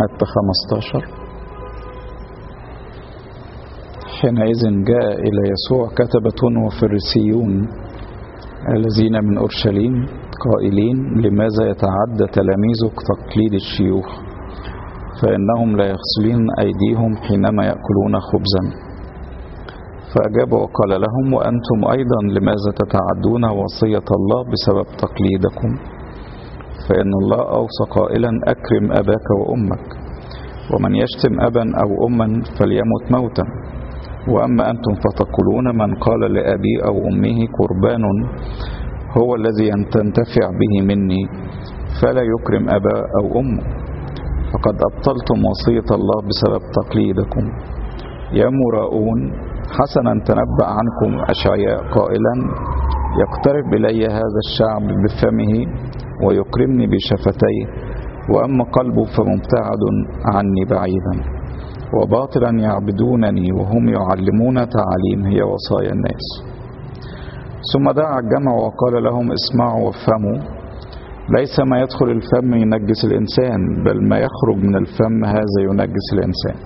متى 15 حينئذ جاء إلى يسوع كتبة وفريسيون الذين من أورشليم قائلين لماذا يتعدى تلاميذك تقليد الشيوخ؟ فإنهم لا يغسلون أيديهم حينما يأكلون خبزا. فأجاب وقال لهم وأنتم أيضا لماذا تتعدون وصية الله بسبب تقليدكم؟ فإن الله أوصى قائلا أكرم أباك وأمك. ومن يشتم أبا أو أما فليمت موتا. وأما أنتم فتقولون من قال لأبي أو أمه قربان هو الذي تنتفع به مني فلا يكرم أبا أو أمه فقد أبطلتم وصية الله بسبب تقليدكم. يا مراؤون حسنا تنبأ عنكم أشعياء قائلا. يقترب إلي هذا الشعب بفمه ويكرمني بشفتيه وأما قلبه فمبتعد عني بعيدا. وباطلا يعبدونني وهم يعلمون تعاليم هي وصايا الناس. ثم دعا الجمع وقال لهم اسمعوا وافهموا. ليس ما يدخل الفم ينجس الإنسان بل ما يخرج من الفم هذا ينجس الإنسان.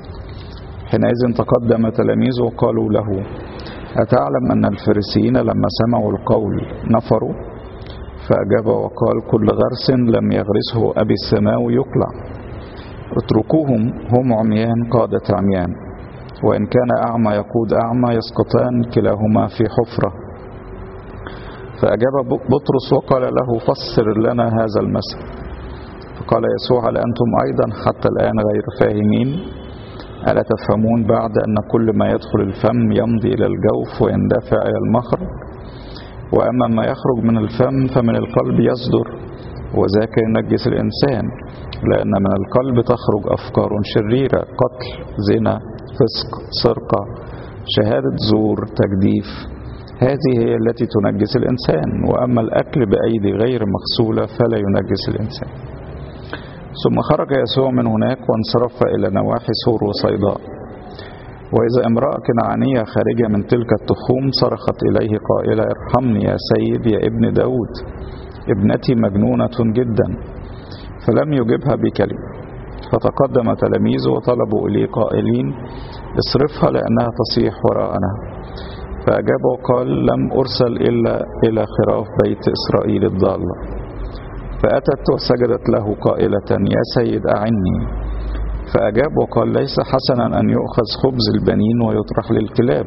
حينئذ تقدم تلاميذه وقالوا له أتعلم أن الفريسيين لما سمعوا القول نفروا؟ فأجاب وقال كل غرس لم يغرسه أبي السماوي يقلع. اتركوهم هم عميان قادة عميان. وإن كان أعمى يقود أعمى يسقطان كلاهما في حفرة. فأجاب بطرس وقال له فسر لنا هذا المثل فقال يسوع هل أنتم أيضا حتى الآن غير فاهمين؟ ألا تفهمون بعد أن كل ما يدخل الفم يمضي إلى الجوف ويندفع إلى المخرج؟ وأما ما يخرج من الفم فمن القلب يصدر وذاك ينجس الإنسان لأن من القلب تخرج أفكار شريرة قتل زنا فسق سرقة شهادة زور تجديف. هذه هي التي تنجس الإنسان وأما الأكل بأيدي غير مغسولة فلا ينجس الإنسان. ثم خرج يسوع من هناك وانصرف إلى نواحي سور وصيداء. وإذا امرأة كنعانية خارجة من تلك التخوم صرخت إليه قائلة ارحمني يا سيد يا ابن داود. ابنتي مجنونة جدا فلم يجبها بكلمة. فتقدم تلاميذه وطلبوا إليه قائلين اصرفها لأنها تصيح وراءنا. فأجاب وقال لم أرسل إلا إلى خراف بيت إسرائيل الضالة. فأتت وسجدت له قائلة يا سيد أعني. فأجاب وقال ليس حسنا أن يؤخذ خبز البنين ويطرح للكلاب.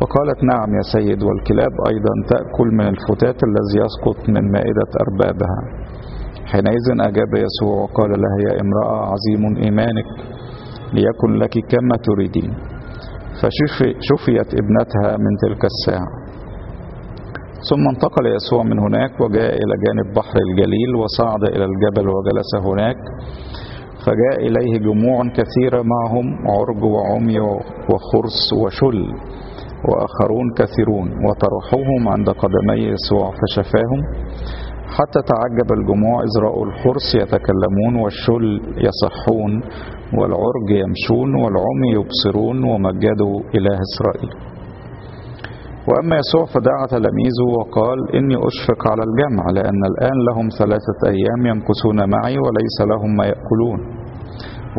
فقالت نعم يا سيد والكلاب أيضا تأكل من الفتات الذي يسقط من مائدة أربابها. حينئذ أجاب يسوع وقال لها يا امرأة عظيم إيمانك ليكن لك كما تريدين. فشفيت ابنتها من تلك الساعة. ثم انتقل يسوع من هناك وجاء إلى جانب بحر الجليل وصعد إلى الجبل وجلس هناك فجاء إليه جموع كثيرة معهم عرج وعمي وخرس وشل وآخرون كثيرون وطرحوهم عند قدمي يسوع فشفاهم. حتى تعجب الجموع إذ رأوا الخرس يتكلمون والشل يصحون والعرج يمشون والعمي يبصرون ومجدوا إله إسرائيل. وأما يسوع فدعا تلاميذه وقال إني أشفق على الجمع لأن الآن لهم ثلاثة أيام يمكثون معي وليس لهم ما يأكلون.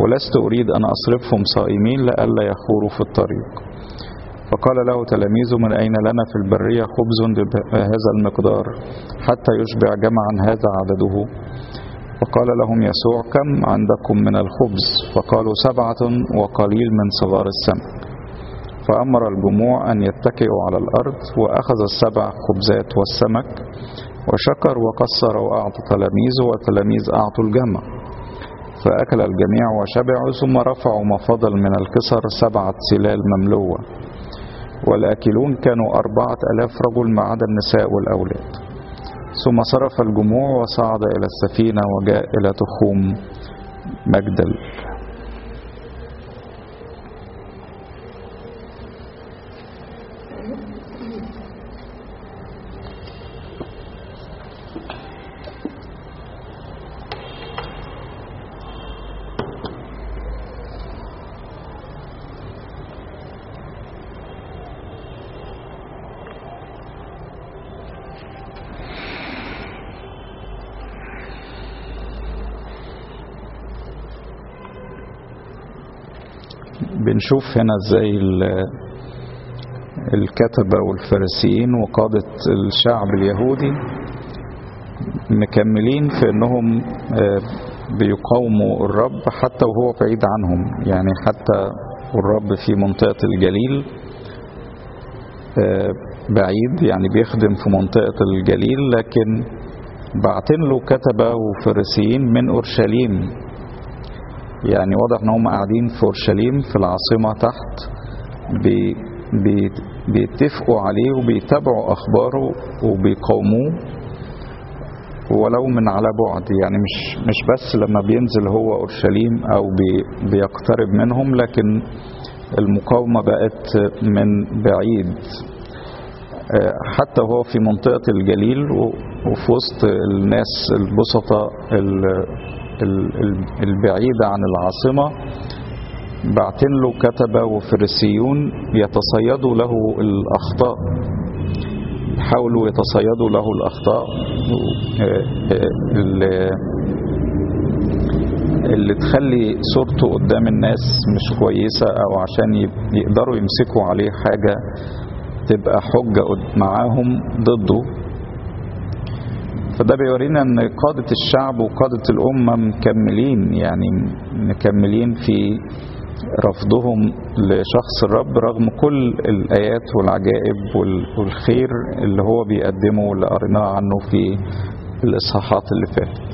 ولست أريد أن أصرفهم صائمين لئلا يخوروا في الطريق. فقال له تلاميذه من أين لنا في البرية خبز بهذا المقدار حتى يشبع جمعا هذا عدده؟ فقال لهم يسوع كم عندكم من الخبز؟ فقالوا سبعة وقليل من صغار السمك. فأمر الجموع أن يتكئوا على الأرض وأخذ السبع خبزات والسمك وشكر وقصر وأعطى تلاميذه والتلاميذ أعطوا الجمع. فأكل الجميع وشبعوا ثم رفعوا ما فضل من الكسر سبعة سلال مملوة والآكلون كانوا أربعة ألاف رجل ما عدا النساء والأولاد. ثم صرف الجموع وصعد إلى السفينة وجاء إلى تخوم مجدل. بنشوف هنا إزاي الكتبة والفارسيين وقادة الشعب اليهودي مكملين في إنهم بيقاوموا الرب حتى وهو بعيد عنهم. يعني حتى والرب في منطقة الجليل بعيد يعني بيخدم في منطقة الجليل لكن بعتين له كتبة وفريسيين من أورشليم. يعني واضح إن هم قاعدين في أورشليم في العاصمة تحت بي بي بيتفقوا عليه وبيتابعوا أخباره وبيقاوموه ولو من على بعد. يعني مش مش بس لما بينزل هو أورشليم أو بي بيقترب منهم لكن المقاومة بقت من بعيد. حتى هو في منطقة الجليل وفي وسط الناس البسطاء البعيدة عن العاصمة. بعتين له كتبه وفريسيون يتصيدوا له الأخطاء. يحاولوا يتصيدوا له الأخطاء. اللي, اللي تخلي صورته قدام الناس مش كويسة أو عشان يقدروا يمسكوا عليه حاجة تبقى حجة معاهم ضده. فده بيورينا إن قادة الشعب وقادة الأمة مكملين يعني مكملين في رفضهم لشخص الرب رغم كل الآيات والعجائب والخير اللي هو بيقدمه واللي قريناه عنه في الإصحاحات اللي فاتت.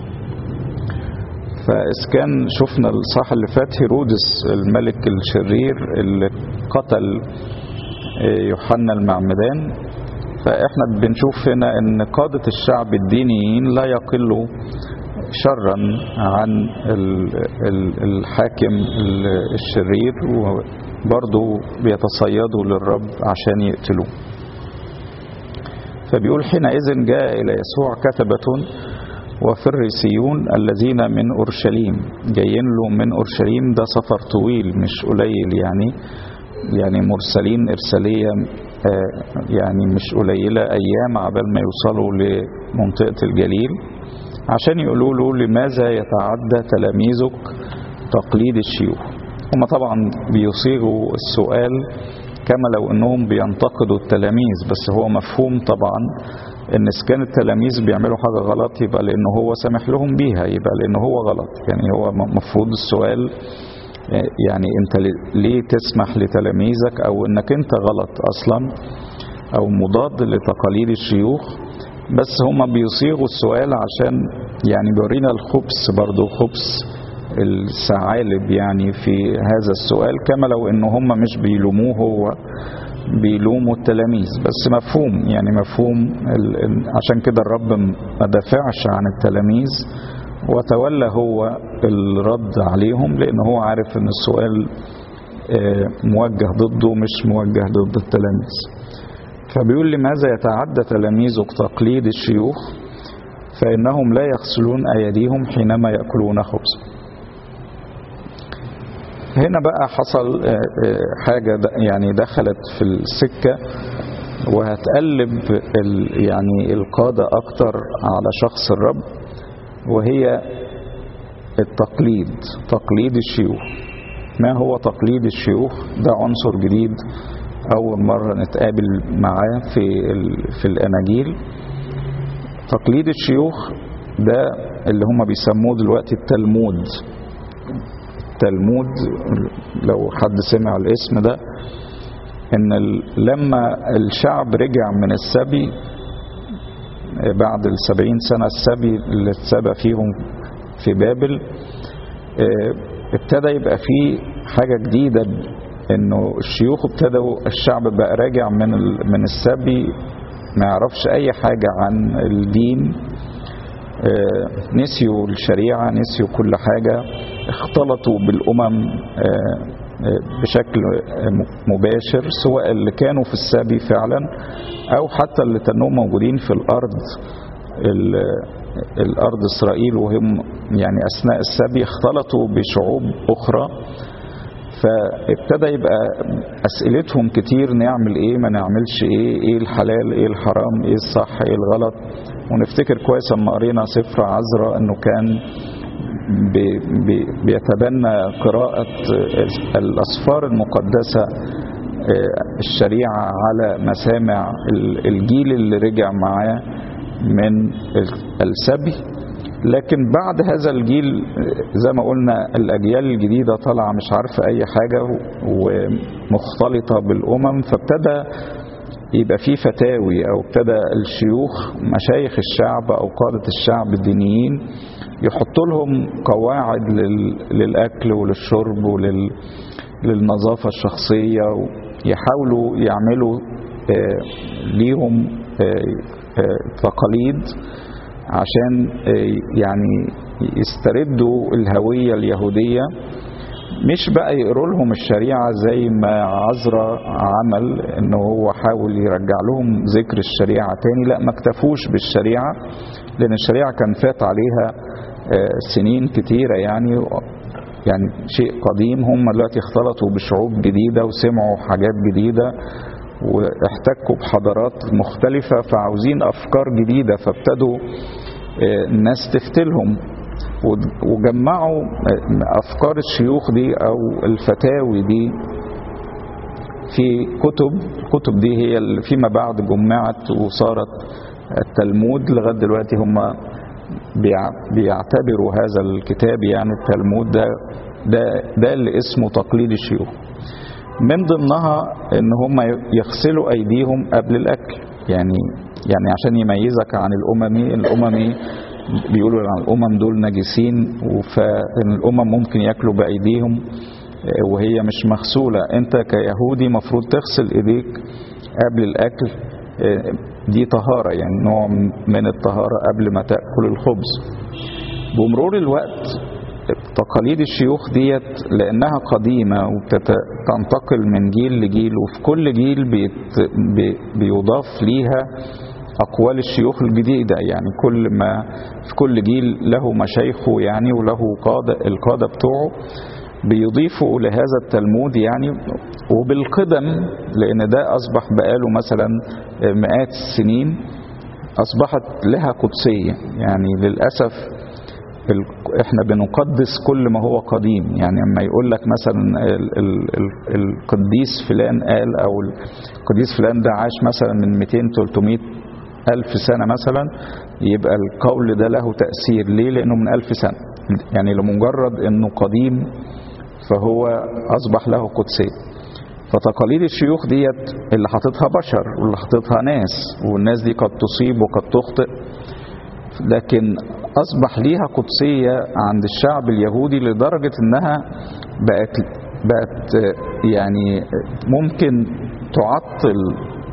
فإذ كان شفنا الإصحاح اللي فات هيرودس الملك الشرير اللي قتل يوحنا المعمدان فإحنا بنشوف هنا أن قادة الشعب الدينيين لا يقلوا شرا عن الحاكم الشرير وبرضه بيتصيدوا للرب عشان يقتلوه. فبيقول حينئذ جاء إلى يسوع كتبة وفريسيون الذين من أورشليم. جايين له من أورشليم ده سفر طويل مش قليل يعني يعني مرسلين إرسالية يعني مش قليلة أيام عبال ما يوصلوا لمنطقة الجليل عشان يقولوا له لماذا يتعدى تلاميذك تقليد الشيوخ؟ هم طبعا بيصيغوا السؤال كما لو إنهم بينتقدوا التلاميذ بس هو مفهوم طبعا إن كان التلاميذ بيعملوا حاجة غلط يبقى لأنه هو سامح لهم بيها يبقى لأنه هو غلط. يعني هو مفروض السؤال يعني انت ليه تسمح لتلاميذك أو انك انت غلط أصلا أو مضاد لتقاليد الشيوخ؟ بس هما بيصيغوا السؤال عشان يعني بيورينا الخبث برضو خبث الثعالب يعني في هذا السؤال كما لو إن هم مش بيلوموه هو بيلوموا التلاميذ. بس مفهوم يعني مفهوم عشان كده الرب ما دافعش عن التلاميذ وتولى هو الرد عليهم لأن هو عارف إن السؤال موجه ضده مش موجه ضد التلاميذ. فبيقول لماذا يتعدى تلاميذك تقليد الشيوخ؟ فإنهم لا يغسلون أيديهم حينما يأكلون خبزا هنا بقى حصل حاجة يعني دخلت في السكة وهتقلب يعني القادة أكتر على شخص الرب وهي التقليد تقليد الشيوخ. ما هو تقليد الشيوخ؟ ده عنصر جديد أول مرة نتقابل معاه في في الأناجيل. تقليد الشيوخ ده اللي هم بيسموه دلوقتي التلمود. التلمود لو حد سمع الاسم ده إن لما الشعب رجع من السبي بعد السبعين سنة السبي اللي اتسبى فيهم في بابل ابتدى يبقى فيه حاجة جديدة إنه الشيوخ ابتدوا الشعب بقى راجع من من السبي ما يعرفش أي حاجة عن الدين نسيوا الشريعة نسيوا كل حاجة اختلطوا بالأمم بشكل مباشر سواء اللي كانوا في السبي فعلا أو حتى اللي كانوا موجودين في الأرض الأرض إسرائيل وهم يعني أثناء السبي اختلطوا بشعوب أخرى فابتدى يبقى أسئلتهم كتير نعمل إيه ما نعملش إيه إيه الحلال إيه الحرام إيه الصح إيه الغلط. ونفتكر كويس لما قرينا سفر عزرا أنه كان بي بي بيتبنى قراءة الأسفار المقدسة الشريعة على مسامع الجيل اللي رجع معاه. من السبي. لكن بعد هذا الجيل زي ما قلنا الأجيال الجديدة طالعة مش عارفة أي حاجة ومختلطة بالأمم فابتدى يبقى في فتاوي أو ابتدى الشيوخ مشايخ الشعب أو قادة الشعب الدينيين يحطوا لهم قواعد للأكل وللشرب وللنظافة الشخصية يحاولوا يعملوا ليهم تقاليد عشان يعني يستردوا الهوية اليهودية مش بقى يقروا لهم الشريعة زي ما عزرا عمل إنه هو حاول يرجع لهم ذكر الشريعة تاني. لا ما اكتفوش بالشريعة لأن الشريعة كان فات عليها سنين كتيرة يعني يعني شيء قديم. هم دلوقتي اختلطوا بشعوب جديدة وسمعوا حاجات جديدة. واحتكوا بحضارات مختلفة فعاوزين أفكار جديدة فابتدوا الناس تفتلهم وجمعوا أفكار الشيوخ دي أو الفتاوي دي في كتب. الكتب دي هي اللي فيما بعد جمعت وصارت التلمود. لغاية دلوقتي هم بيعتبروا هذا الكتاب يعني التلمود ده ده ده اللي اسمه تقليد الشيوخ. من ضمنها إن هم يغسلوا أيديهم قبل الأكل. يعني يعني عشان يميزك عن الأممي الأممي بيقولوا عن الأمم دول نجسين فإن الأمم ممكن ياكلوا بأيديهم وهي مش مغسولة. أنت كيهودي مفروض تغسل إيديك قبل الأكل. دي طهارة يعني نوع من الطهارة قبل ما تأكل الخبز. بمرور الوقت تقاليد الشيوخ ديت لأنها قديمة وتنتقل من جيل لجيل وفي كل جيل بيت بي بيضاف ليها أقوال الشيوخ الجديدة. يعني كل ما في كل جيل له مشايخه يعني وله قادة القادة بتوعه بيضيفوا لهذا التلمود يعني. وبالقدم لأن ده أصبح بقاله مثلا مئات السنين أصبحت لها قدسية. يعني للأسف إحنا بنقدس كل ما هو قديم. يعني لما يقول لك مثلا ال ال ال القديس فلان قال أو القديس فلان ده عاش مثلا من 200 300 ألف سنة مثلا يبقى القول ده له تأثير. ليه؟ لأنه من ألف سنة. يعني لمجرد أنه قديم فهو أصبح له قدسية فتقاليد الشيوخ ديت اللي حاططها بشر واللي حاططها ناس والناس دي قد تصيب وقد تخطئ. لكن أصبح ليها قدسية عند الشعب اليهودي لدرجة أنها بقت بقت يعني ممكن تعطل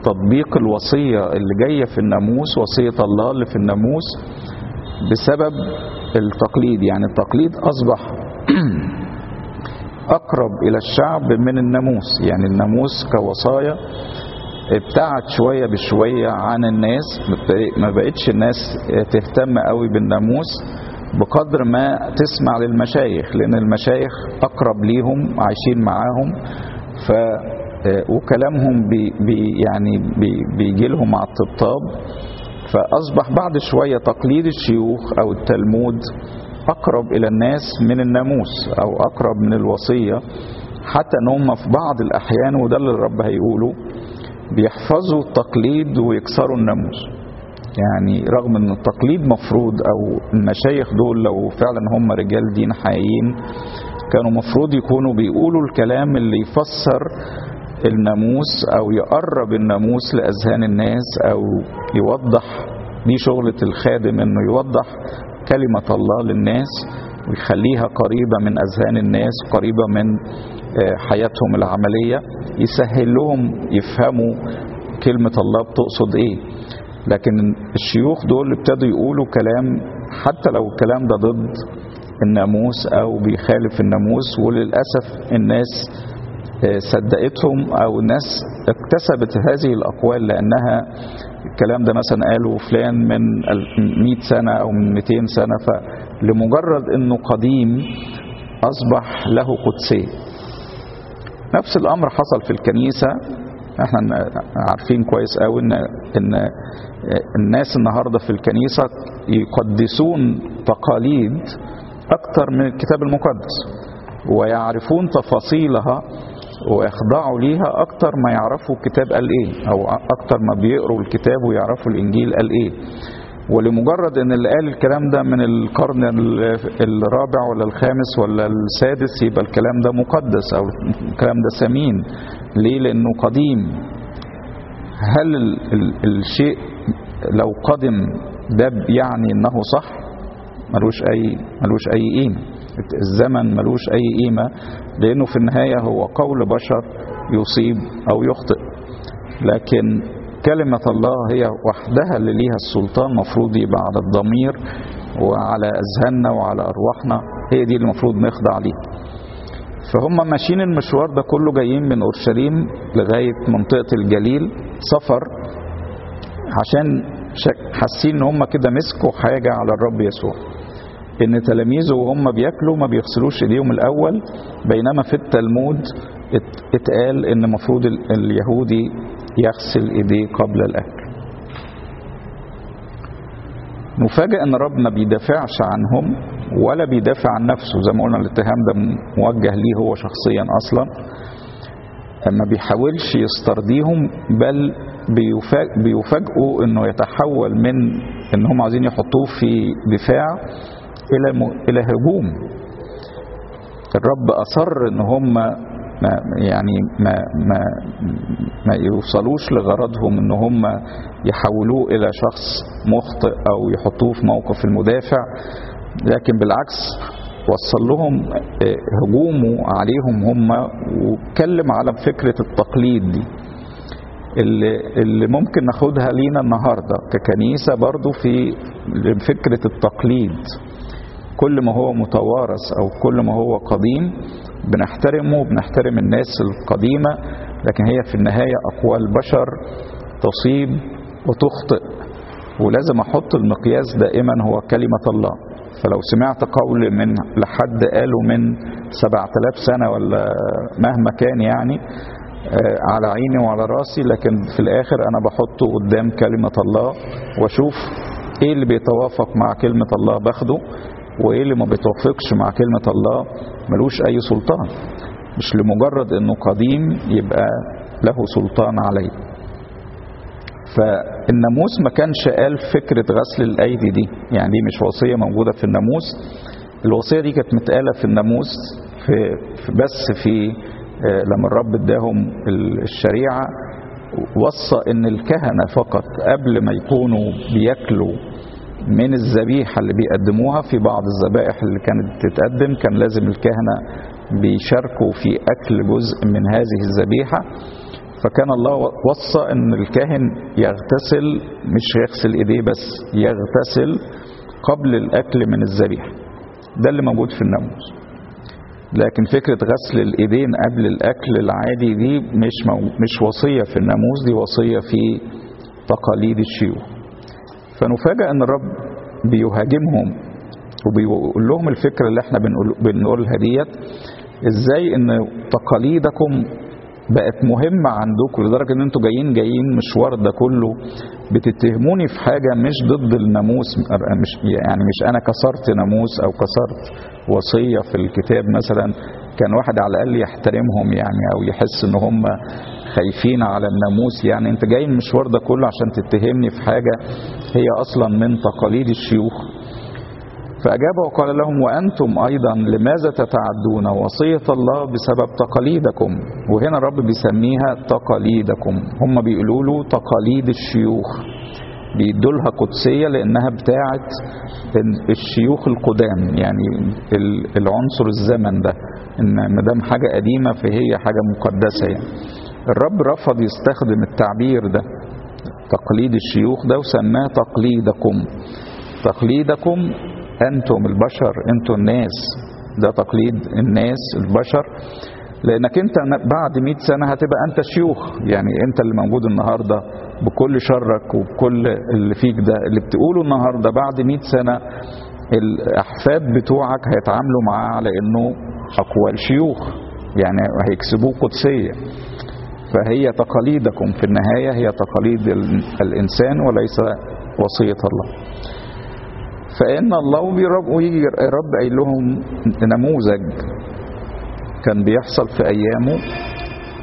تطبيق الوصية اللي جاية في الناموس وصية الله اللي في الناموس بسبب التقليد. يعني التقليد أصبح أقرب إلى الشعب من الناموس. يعني الناموس كوصايا ابتعد شوية بشوية عن الناس. ما بقتش الناس تهتم قوي بالناموس بقدر ما تسمع للمشايخ لأن المشايخ أقرب ليهم عايشين معاهم. ف وكلامهم بي بي يعني بي بيجي لهم مع الطبطاب. فأصبح بعد شوية تقليد الشيوخ أو التلمود أقرب إلى الناس من الناموس أو أقرب من الوصية حتى أن هم في بعض الأحيان وده اللي الرب هيقوله بيحفظوا التقليد ويكسروا الناموس. يعني رغم إن التقليد مفروض أو المشايخ دول لو فعلا هم رجال دين حقيقيين كانوا مفروض يكونوا بيقولوا الكلام اللي يفسر الناموس أو يقرب الناموس لأذهان الناس أو يوضح دي شغلة الخادم إنه يوضح كلمة الله للناس ويخليها قريبة من أذهان الناس قريبة من حياتهم العملية يسهل لهم يفهموا كلمة الله بتقصد إيه. لكن الشيوخ دول ابتدوا يقولوا كلام حتى لو الكلام ده ضد الناموس أو بيخالف الناموس وللأسف الناس صدقتهم أو الناس اكتسبت هذه الأقوال لأنها الكلام ده مثلا قاله فلان من 100 سنة أو من 200 سنة فلمجرد إنه قديم أصبح له قدسيه نفس الأمر حصل في الكنيسة. إحنا عارفين كويس قوي ان إن الناس النهارده في الكنيسة يقدسون تقاليد أكتر من الكتاب المقدس ويعرفون تفاصيلها ويخضعوا ليها أكتر ما يعرفوا الكتاب قال إيه أو أكتر ما بيقروا الكتاب ويعرفوا الإنجيل قال إيه. ولمجرد إن اللي قال الكلام ده من القرن الرابع ولا الخامس ولا السادس يبقى الكلام ده مقدس أو الكلام ده ثمين ليه؟ لأنه قديم. هل ال ال الشيء لو قدم ده يعني إنه صح؟ ملوش اي ملوش أي قيمة. الزمن ملوش أي قيمة لأنه في النهاية هو قول بشر يصيب أو يخطئ. لكن كلمة الله هي وحدها اللي ليها السلطان مفروض يبقى على الضمير وعلى أذهاننا وعلى أرواحنا هي دي المفروض نخضع ليها. فهم ماشيين المشوار ده كله جايين من أورشليم لغاية منطقة الجليل سفر عشان حاسين إن هم كده مسكوا حاجة على الرب يسوع. إن تلاميذه وهم بياكلوا ما بيغسلوش إيديهم الأول بينما في التلمود اتقال إن المفروض اليهودي يغسل إيديه قبل الأكل. نفاجئ إن رب ما بيدافعش عنهم ولا بيدافع عن نفسه. زي ما قلنا الاتهام ده موجه ليه هو شخصيا أصلا. ما بيحاولش يسترضيهم بل بيفاجئوا إنه يتحول من إن هم عايزين يحطوه في دفاع إلى إلى هجوم. الرب أصر إن هم ما يعني ما ما ما يوصلوش لغرضهم إن هم يحولوه إلى شخص مخطئ أو يحطوه في موقف المدافع. لكن بالعكس وصل لهم هجومه عليهم هم واتكلم على فكرة التقليد دي. اللي, اللي ممكن ناخدها لينا النهارده ككنيسة برضو في فكرة التقليد. كل ما هو متوارث أو كل ما هو قديم بنحترمه بنحترم الناس القديمة لكن هي في النهاية أقوال بشر تصيب وتخطئ. ولازم أحط المقياس دائما هو كلمة الله. فلو سمعت قول من لحد قاله من سبعة آلاف سنة ولا مهما كان يعني على عيني وعلى راسي لكن في الآخر أنا بحطه قدام كلمة الله وأشوف إيه اللي بيتوافق مع كلمة الله باخده. وايه اللي ما بيتوافقش مع كلمة الله؟ ملوش أي سلطان. مش لمجرد إنه قديم يبقى له سلطان عليه. فالناموس ما كانش قال فكرة غسل الأيدي دي. يعني دي مش وصية موجودة في الناموس. الوصية دي كانت متقالة في الناموس في, بس في لما الرب اداهم الشريعة وصى إن الكهنة فقط قبل ما يكونوا بياكلوا من الذبيحة اللي بيقدموها في بعض الذبائح اللي كانت تتقدم كان لازم الكهنة بيشاركوا في أكل جزء من هذه الذبيحة. فكان الله وصى إن الكاهن يغتسل مش يغسل إيديه بس يغتسل قبل الأكل من الذبيحة. ده اللي موجود في الناموس. لكن فكرة غسل الإيدين قبل الأكل العادي دي مش مو مش وصية في الناموس دي وصية في تقاليد الشيوخ. فنفاجأ أن الرب بيهاجمهم وبيقول لهم الفكرة اللي إحنا بنقول بنقولها ديت إزاي إن تقاليدكم بقت مهمة عندكم لدرجة إن أنتوا جايين جايين مشوار ده كله بتتهموني في حاجة مش ضد الناموس مش يعني مش أنا كسرت ناموس أو كسرت وصية في الكتاب مثلا كان واحد على الأقل يحترمهم يعني أو يحس إن هم خايفين على الناموس. يعني انت جاي المشوار ده كله عشان تتهمني في حاجة هي أصلا من تقاليد الشيوخ. فأجاب وقال لهم وأنتم أيضا لماذا تتعدون وصية الله بسبب تقاليدكم؟ وهنا الرب بيسميها تقاليدكم. هم بيقولوا له تقاليد الشيوخ. بيدولها قدسية لأنها بتاعت الشيوخ القدام. يعني العنصر الزمن ده. إن ما دام حاجة قديمة فهي حاجة مقدسة يعني. الرب رفض يستخدم التعبير ده. تقليد الشيوخ ده وسماه تقليدكم. تقليدكم أنتم البشر أنتم الناس. ده تقليد الناس البشر. لأنك أنت بعد 100 سنة هتبقى أنت شيوخ. يعني أنت اللي موجود النهارده بكل شرك وبكل اللي فيك ده. اللي بتقوله النهارده بعد 100 سنة الأحفاد بتوعك هيتعاملوا معاه على إنه أقوال شيوخ. يعني هيكسبوه قدسية. فهي تقاليدكم في النهاية هي تقاليد الإنسان وليس وصية الله. فإن الله ويجي رب قايل لهم نموذج كان بيحصل في أيامه.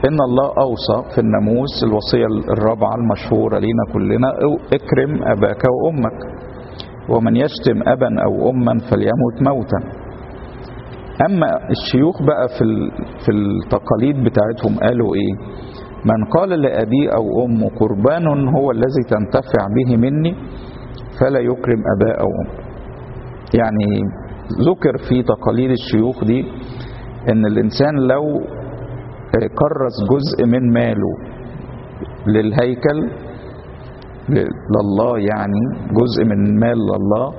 إن الله أوصى في الناموس الوصية الرابعة المشهورة لينا كلنا اكرم أباك وأمك ومن يشتم أبا أو أما فليموت موتا. أما الشيوخ بقى في في التقاليد بتاعتهم قالوا إيه؟ من قال لأبي أو أمه قربان هو الذي تنتفع به مني فلا يكرم أباء أو أم. يعني ذكر في تقاليد الشيوخ دي إن الإنسان لو كرس جزء من ماله للهيكل لله يعني جزء من مال لله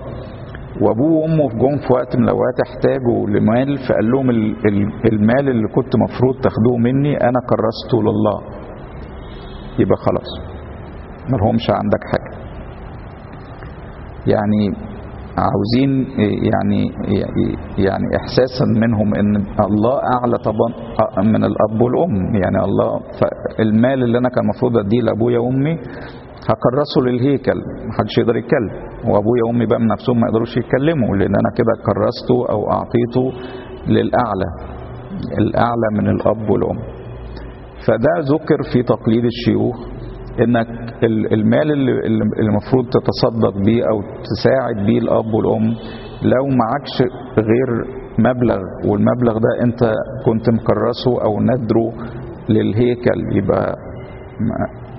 وأبوه وأمه جم في وقت من الأوقات احتاجوا لمال فقال لهم المال اللي كنت مفروض تاخدوه مني أنا كرسته لله. يبقى خلاص ملهمش عندك حاجة. يعني عاوزين يعني يعني احساسا منهم إن الله أعلى طبعا من الأب والأم. يعني الله المال اللي أنا كان المفروض أديه لأبويا وأمي هكرسه للهيكل محدش يقدر يتكلم. وابويا وامي بقى من نفسهم ما يقدروش يتكلموا لأن أنا كده كرسته أو اعطيته للأعلى الأعلى من الأب والأم. فده ذكر في تقليد الشيوخ إنك المال اللي المفروض تتصدق بيه أو تساعد بيه الأب والأم لو معكش غير مبلغ والمبلغ ده أنت كنت مكرسه أو ندره للهيكل يبقى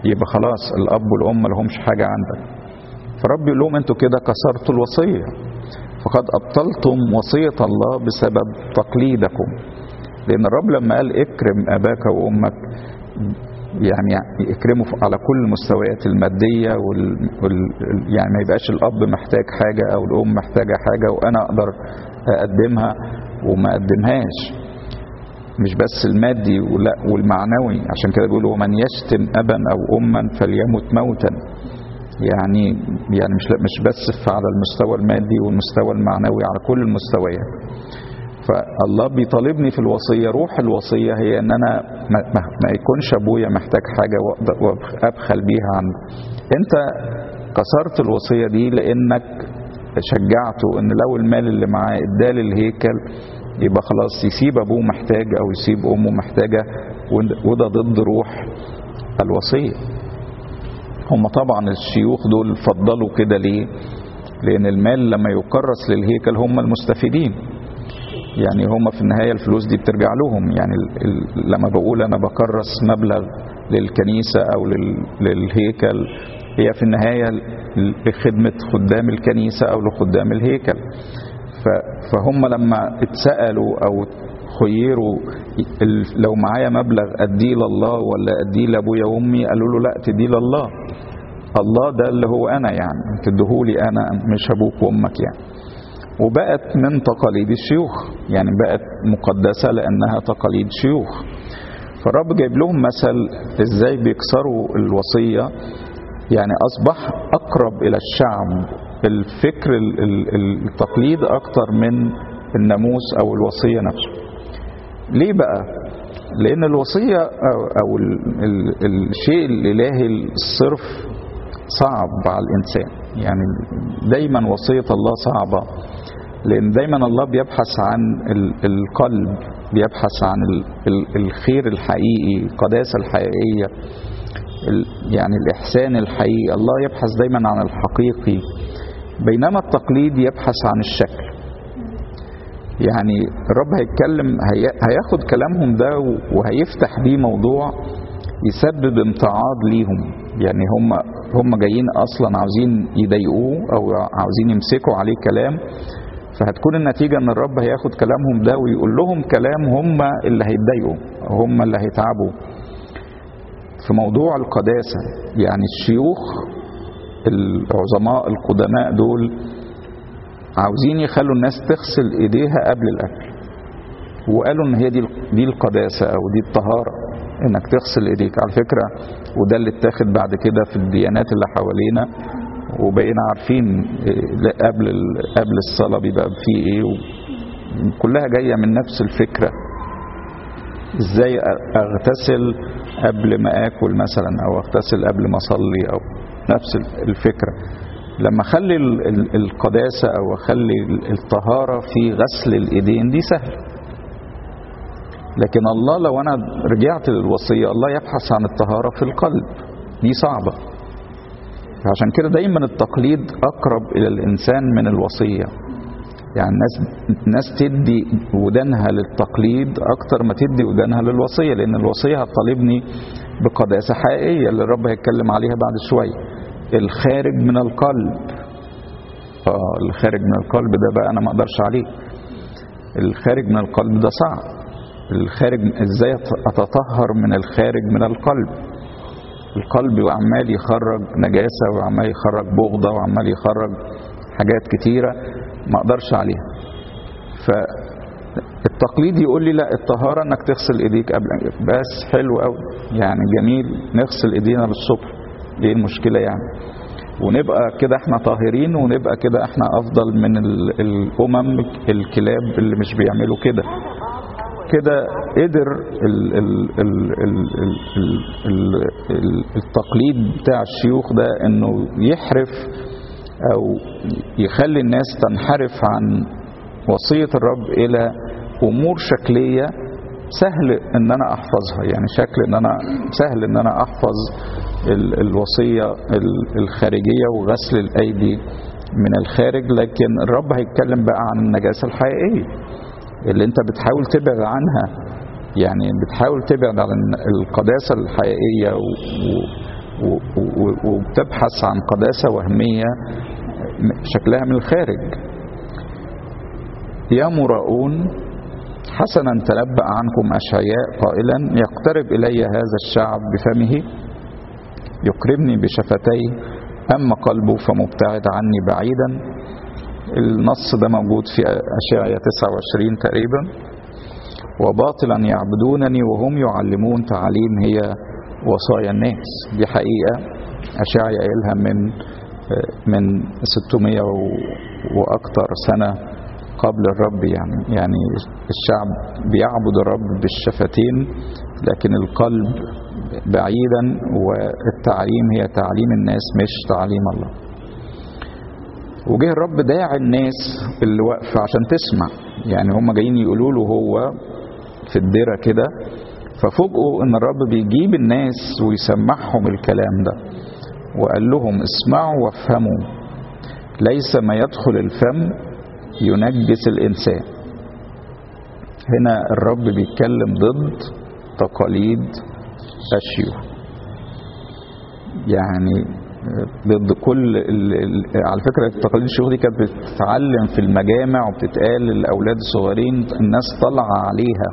يبقى خلاص الأب والأم لهمش حاجة عندك. فرب يقول لهم أنتوا كده كسرتوا الوصية. فقد أبطلتم وصية الله بسبب تقليدكم. لأن الرب لما قال اكرم أباك وأمك يعني يكرمه على كل المستويات المادية وال... وال... يعني ما يبقاش الأب محتاج حاجة أو الأم محتاجة حاجة وأنا أقدر أقدمها وما أقدمهاش. مش بس المادي ولا والمعنوي عشان كده بيقولوا ومن يشتم أبا أو أما فليمت موتا. يعني يعني مش مش بس على المستوى المادي والمستوى المعنوي على كل المستويات. فالله بيطالبني في الوصية روح الوصية هي إن أنا ما, ما يكونش أبويا محتاج حاجة وابخل بيها عنه. أنت كسرت الوصية دي لأنك شجعته إن لو المال اللي معاه اداه للهيكل يبقى خلاص يسيب أبوه محتاج أو يسيب أمه محتاجة وده ضد روح الوصية. هم طبعا الشيوخ دول فضلوا كده ليه؟ لأن المال لما يكرس للهيكل هم المستفيدين. يعني هم في النهاية الفلوس دي بترجع لهم. يعني لما بقول أنا بكرس مبلغ للكنيسة أو لل للهيكل هي في النهاية لخدمة خدام الكنيسة أو لخدام الهيكل. فهم لما اتسألوا أو خيروا لو معايا مبلغ أديه لله ولا أديه لأبويا وأمي قالوا له لا تديه لله. الله ده اللي هو أنا يعني تديهولي أنا مش أبوك وأمك يعني. وبقت من تقاليد الشيوخ يعني بقت مقدسة لأنها تقاليد شيوخ. فالرب جايب لهم مثل إزاي بيكسروا الوصية. يعني أصبح أقرب إلى الشعب الفكر التقليد أكتر من الناموس أو الوصية نفسه. ليه بقى؟ لأن الوصية أو, أو ال ال الشيء الإلهي الصرف صعب على الإنسان. يعني دايما وصية الله صعبة لأن دايما الله بيبحث عن القلب بيبحث عن الخير الحقيقي القداسة الحقيقية يعني الإحسان الحقيقي. الله يبحث دايما عن الحقيقي بينما التقليد يبحث عن الشكل. يعني الرب هيتكلم هياخد كلامهم ده وهيفتح بيه موضوع يسبب امتعاض ليهم. يعني هم هم جايين أصلا عاوزين يضايقوه أو عاوزين يمسكوا عليه كلام. فهتكون النتيجة إن الرب هياخد كلامهم ده ويقول لهم كلام هم اللي هيتضايقوا هم اللي هيتعبوا. في موضوع القداسة يعني الشيوخ العظماء القدماء دول عاوزين يخلوا الناس تغسل ايديها قبل الاكل. وقالوا إن هي دي دي القداسة أو دي الطهارة إنك تغسل ايديك. على فكرة وده اللي اتاخد بعد كده في الديانات اللي حوالينا وبقينا عارفين قبل قبل الصلاة بيبقى فيه إيه كلها جاية من نفس الفكرة. إزاي أغتسل قبل ما آكل مثلا أو أغتسل قبل ما أصلي أو نفس الفكرة. لما اخلي ال- ال- القداسة أو اخلي ال- الطهارة في غسل الايدين دي سهل. لكن الله لو أنا رجعت للوصية الله يبحث عن الطهارة في القلب. دي صعبة. عشان كده دايما التقليد أقرب إلى الإنسان من الوصية. يعني الناس الناس تدي ودانها للتقليد أكتر ما تدي ودانها للوصية لأن الوصية هتطالبني بقداسة حقيقية اللي الرب هيتكلم عليها بعد شوية. الخارج من القلب. آه الخارج من القلب ده بقى أنا ما أقدرش عليه. الخارج من القلب ده صعب. الخارج إزاي أتطهر من الخارج من القلب؟ القلب عمال يخرج نجاسة وعمال يخرج بغضة وعمال يخرج حاجات كتيرة ما أقدرش عليها. فالتقليد يقول لي لا الطهارة إنك تغسل إيديك قبل بس حلو قوي يعني جميل نغسل إيدينا للصبح. إيه المشكلة يعني. ونبقى كده إحنا طاهرين ونبقى كده إحنا أفضل من ال- الأمم الكلاب اللي مش بيعملوا كده. كده قدر ال ال ال ال ال ال ال التقليد بتاع الشيوخ ده إنه يحرف أو يخلي الناس تنحرف عن وصية الرب إلى أمور شكلية سهل إن أنا أحفظها. يعني شكل إن أنا سهل إن أنا أحفظ الوصية ال- الخارجية وغسل الأيدي من الخارج لكن الرب هيتكلم بقى عن النجاسة الحقيقية اللي انت بتحاول تبعد عنها يعني بتحاول تبعد عن القداسة الحقيقية. و... وبتبحث عن قداسة وهمية شكلها من الخارج يا مراؤون حسنا تنبأ عنكم أشعياء قائلا يقترب إلي هذا الشعب بفمه يكرمني بشفتيه أما قلبه فمبتعد عني بعيدا. النص ده موجود في أشعياء 29 تقريبا. وباطلا يعبدونني وهم يعلمون تعاليم هي وصايا الناس. دي حقيقة. أشعياء قايلها من من 600 وأكثر سنة قبل الرب. يعني يعني الشعب بيعبد الرب بالشفتين لكن القلب بعيدا والتعليم هي تعليم الناس مش تعليم الله. وجه الرب داعي الناس اللي واقفه عشان تسمع. يعني هم جايين يقولوا له هو في الديرة كده ففوجئوا إن الرب بيجيب الناس ويسمعهم الكلام ده. وقال لهم اسمعوا وافهموا. ليس ما يدخل الفم ينجس الإنسان. هنا الرب بيتكلم ضد تقاليد الشيوخ يعني ضد كل على فكرة تقاليد الشيوخ دي كانت بتتعلم في المجامع وبتتقال للأولاد الصغيرين الناس طالعة عليها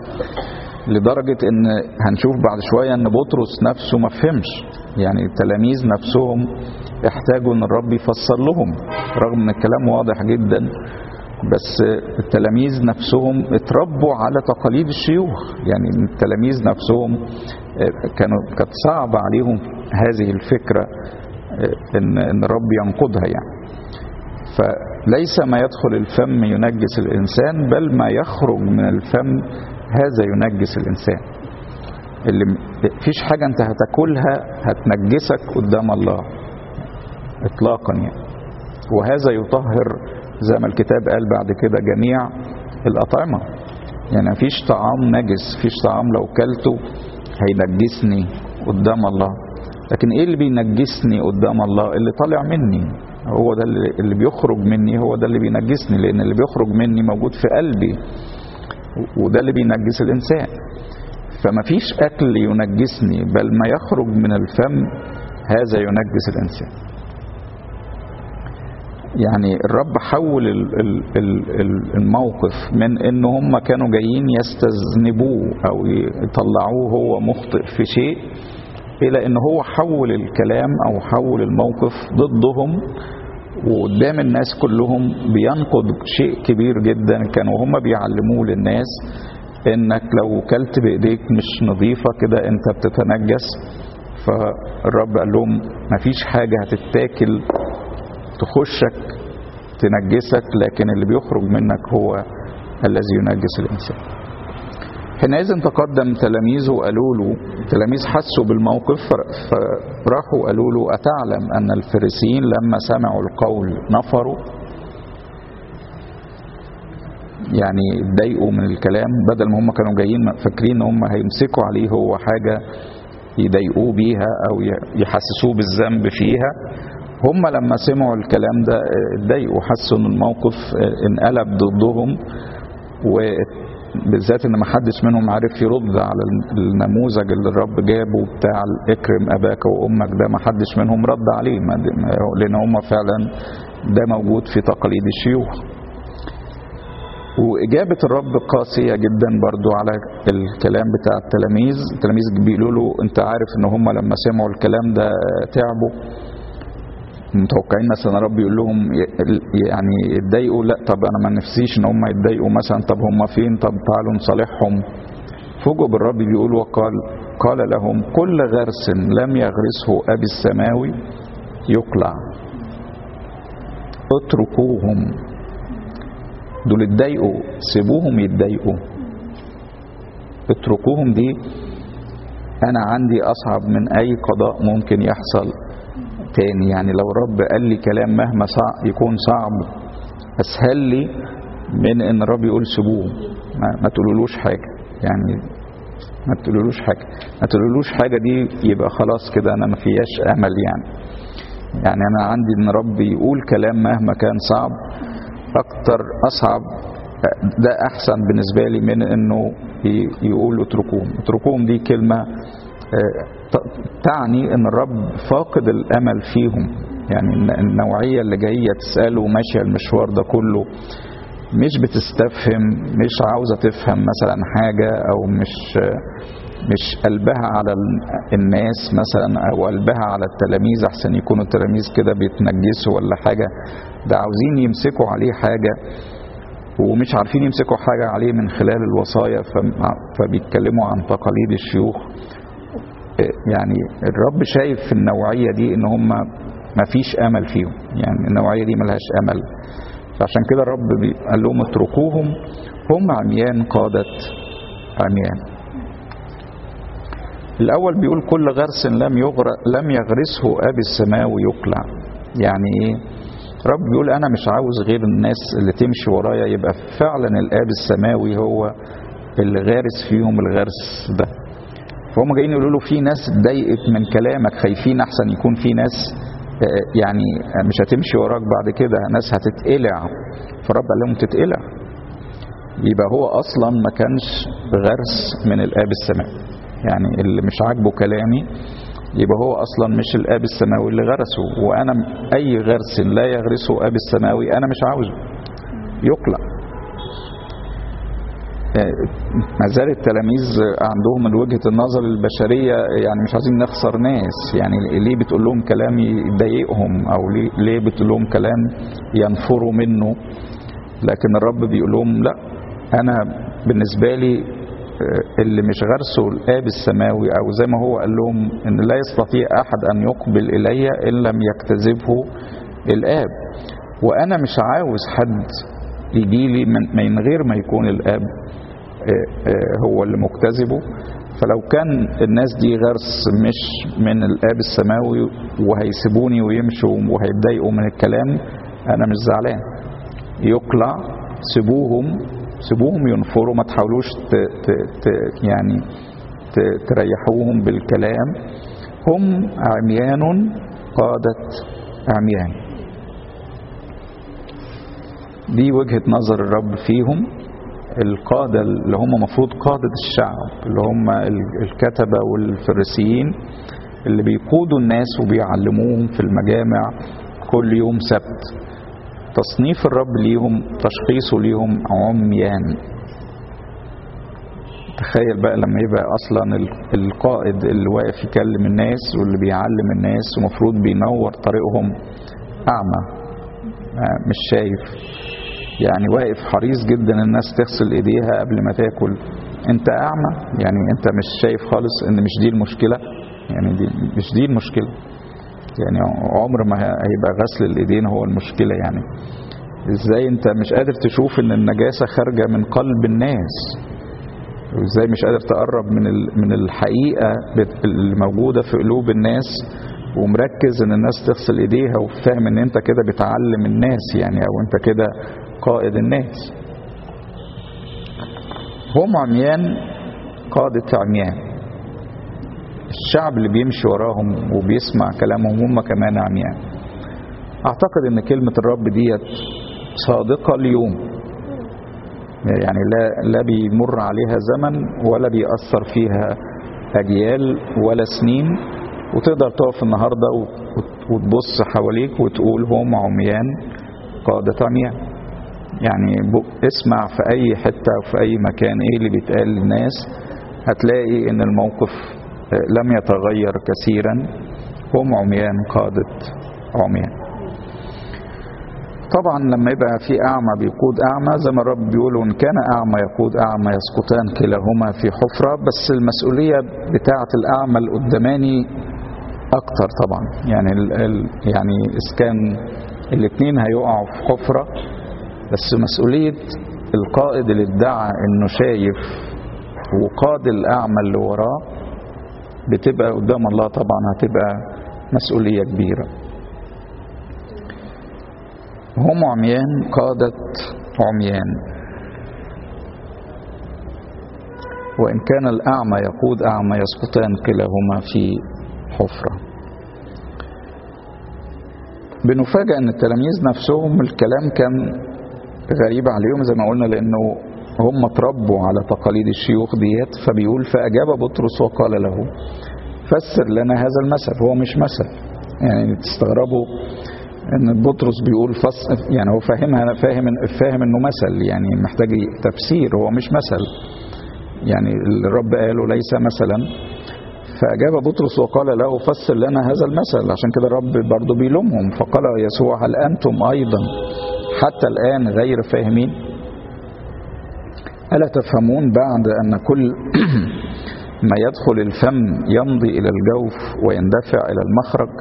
لدرجة إن هنشوف بعد شوية إن بطرس نفسه ما فهمش. يعني التلاميذ نفسهم احتاجوا إن الرب يفسر لهم رغم إن الكلام واضح جدا بس التلاميذ نفسهم اتربوا على تقاليد الشيوخ. يعني التلاميذ نفسهم كانوا كانت صعب عليهم هذه الفكرة ان إن الرب ينقضها يعني. فليس ما يدخل الفم ينجس الإنسان بل ما يخرج من الفم هذا ينجس الإنسان. اللي مفيش حاجة أنت هتاكلها هتنجسك قدام الله اطلاقا يعني. وهذا يطهر زي ما الكتاب قال بعد كده جميع الأطعمة. يعني مفيش طعام نجس مفيش طعام لو كلته هينجسني قدام الله. لكن إيه اللي بينجسني قدام الله؟ اللي طالع مني. هو ده اللي بيخرج مني هو ده اللي بينجسني. لأن اللي بيخرج مني موجود في قلبي وده اللي بينجس الإنسان. فما فيش أكل ينجسني بل ما يخرج من الفم هذا ينجس الإنسان. يعني الرب حول الموقف من إن هم كانوا جايين يستذنبوه أو يطلعوه هو مخطئ في شيء إلى إن هو حول الكلام أو حول الموقف ضدهم وقدام الناس كلهم بينقض شيء كبير جدا كانوا هم بيعلموه للناس إنك لو كلت بإيديك مش نظيفة كده أنت بتتنجس. فالرب قال لهم مفيش حاجة هتتاكل تخشك تنجسك لكن اللي بيخرج منك هو الذي ينجس الإنسان. حينئذ تقدم تلاميذه وقالوا له تلاميذ حسوا بالموقف فراحوا قالوا له أتعلم أن الفريسيين لما سمعوا القول نفروا؟ يعني اتضايقوا من الكلام بدل ما هم كانوا جايين فاكرين إن هم هيمسكوا عليه هو حاجة يضايقوه بيها أو يحسسوه بالذنب فيها. هم لما سمعوا الكلام ده اتضايقوا حسوا إن الموقف انقلب ضدهم وبالذات إن ما حدش منهم عارف يرد على النموذج اللي الرب جابه بتاع إكرم أباك وأمك ده ما حدش منهم رد عليه لأن هم فعلا ده موجود في تقاليد الشيوخ. وإجابة الرب قاسية جدا برضو على الكلام بتاع التلاميذ. التلاميذ بيقولوا له أنت عارف إن هم لما سمعوا الكلام ده تعبوا. متوقعين مثلا رب يقول لهم يعني يتضايقوا لا طب أنا ما نفسيش ان هم يتضايقوا مثلا طب هم فين؟ طب تعالوا نصالحهم. فوجئوا بالرب بيقول وقال قال لهم كل غرس لم يغرسه أبي السماوي يقلع. اتركوهم. دول اتضايقوا سيبوهم يتضايقوا. اتركوهم دي أنا عندي أصعب من أي قضاء ممكن يحصل. تاني. يعني لو رب قال لي كلام مهما صعب يكون صعب اسهل لي من إن الرب يقول سيبوه؟ ما, ما تقولولوش حاجة. يعني ما تقولولوش حاجة. ما تقولولوش حاجة دي يبقى خلاص كده أنا ما فيهاش أمل يعني. يعني أنا عندي إن رب يقول كلام مهما كان صعب أكتر أصعب. ده أحسن بالنسبة لي من إنه يقول اتركوهم اتركوهم دي كلمة تعني إن الرب فاقد الأمل فيهم. يعني النوعية اللي جاية تسأله ماشيه المشوار ده كله مش بتستفهم مش عاوزة تفهم مثلا حاجة أو مش مش قلبها على الناس مثلا أو قلبها على التلاميذ أحسن يكونوا التلاميذ كده بيتنجسوا ولا حاجة. ده عاوزين يمسكوا عليه حاجة ومش عارفين يمسكوا حاجة عليه من خلال الوصايا. فبيتكلموا عن تقاليد الشيوخ. يعني الرب شايف النوعية دي إن هم ما فيش أمل فيهم. يعني النوعية دي ملهاش أمل. فعشان كده الرب قال لهم اتركوهم. هم عميان قادة عميان. الأول بيقول كل غرس لم يغر لم يغرسه أبي السماوي يقلع يعني إيه؟ رب بيقول أنا مش عاوز غير الناس اللي تمشي ورايا يبقى فعلا الآب السماوي هو اللي غارس فيهم الغرس ده. فهم جايين يقولوا له في ناس اتضايقت من كلامك خايفين أحسن يكون في ناس يعني مش هتمشي وراك بعد كده ناس هتتقلع. فرب قال لهم تتقلع. يبقى هو أصلا ما كانش غرس من الآب السماوي. يعني اللي مش عاجبه كلامي يبقى هو أصلا مش الآب السماوي اللي غرسه. وأنا أي غرس لا يغرسه آب السماوي أنا مش عاوزه. يقلع. ما زال التلاميذ عندهم من وجهة النظر البشرية يعني مش عايزين نخسر ناس. يعني ليه بتقول لهم كلام يضايقهم؟ أو ليه, بتقول لهم كلام ينفروا منه؟ لكن الرب بيقول لهم لا أنا بالنسبة لي اللي مش غرسه الآب السماوي أو زي ما هو قال لهم إن لا يستطيع أحد أن يقبل إلي إن لم يكتذبه الآب. وأنا مش عاوز حد يجي لي من غير ما يكون الآب هو اللي مكتذبه. فلو كان الناس دي غرس مش من الآب السماوي وهيسيبوني ويمشوا وهيتضايقوا من الكلام أنا مش زعلان. يقلع سيبوهم سيبوهم ينفروا ما تحاولوش ت ت ت يعني ت تريحوهم بالكلام. هم عميان قادة عميان. دي وجهة نظر الرب فيهم. القادة اللي هم مفروض قادة الشعب اللي هم الكتبة والفريسيين اللي بيقودوا الناس وبيعلموهم في المجامع كل يوم سبت. تصنيف الرب ليهم تشخيصه ليهم عميان. تخيل بقى لما يبقى أصلا القائد اللي واقف يكلم الناس واللي بيعلم الناس ومفروض بينور طريقهم أعمى مش شايف. يعني واقف حريص جدا الناس تغسل ايديها قبل ما تاكل. انت اعمى يعني انت مش شايف خالص ان مش دي المشكلة. يعني دي مش دي المشكلة. يعني عمر ما هيبقى غسل الايدين هو المشكلة يعني. إزاي انت مش قادر تشوف ان النجاسة خارجة من قلب الناس؟ وازاي مش قادر تقرب من من الحقيقة اللي موجوده في قلوب الناس؟ ومركز إن الناس تغسل إيديها وفاهم إن أنت كده بتعلم الناس يعني أو أنت كده قائد الناس. هم عميان قادة عميان. الشعب اللي بيمشي وراهم وبيسمع كلامهم هم كمان عميان. أعتقد إن كلمة الرب ديت صادقة اليوم. يعني لا لا بيمر عليها زمن ولا بيأثر فيها أجيال ولا سنين. وتقدر تقف النهاردة وت- وتبص حواليك وتقول هم عميان قادة عميان يعني اسمع في أي حتة وفي أي مكان إيه اللي بيتقال للناس. هتلاقي إن الموقف آه، لم يتغير كثيرا. هم عميان قادة عميان. طبعا لما يبقى في أعمى بيقود أعمى زي ما الرب بيقول إن كان أعمى يقود أعمى يسقطان كلاهما في حفرة. بس المسؤولية بتاعة الأعمى القداماني أكتر طبعا. يعني ال ال يعني إذا كان الاتنين هيقعوا في حفرة بس مسؤولية القائد اللي ادعى إنه شايف وقاد الأعمى اللي وراه بتبقى قدام الله طبعا هتبقى مسؤولية كبيرة. هم عميان قادة عميان. وإن كان الأعمى يقود أعمى يسقطان كلاهما في حفرة. بنفاجأ أن التلاميذ نفسهم الكلام كان غريب عليهم زي ما قلنا لأنه هم اتربوا على تقاليد الشيوخ ديت فبيقول فأجاب بطرس وقال له فسر لنا هذا المثل هو مش مثل. يعني تستغربوا إن بطرس بيقول فص يعني هو فاهمها أنا فاهم فاهم إنه مثل يعني محتاج تفسير هو مش مثل. يعني الرب قاله ليس مثلا. فأجاب بطرس وقال له فسر لنا هذا المثل عشان كده الرب برضه بيلومهم. فقال يسوع هل أنتم أيضا حتى الآن غير فاهمين؟ ألا تفهمون بعد أن كل ما يدخل الفم يمضي إلى الجوف ويندفع إلى المخرج؟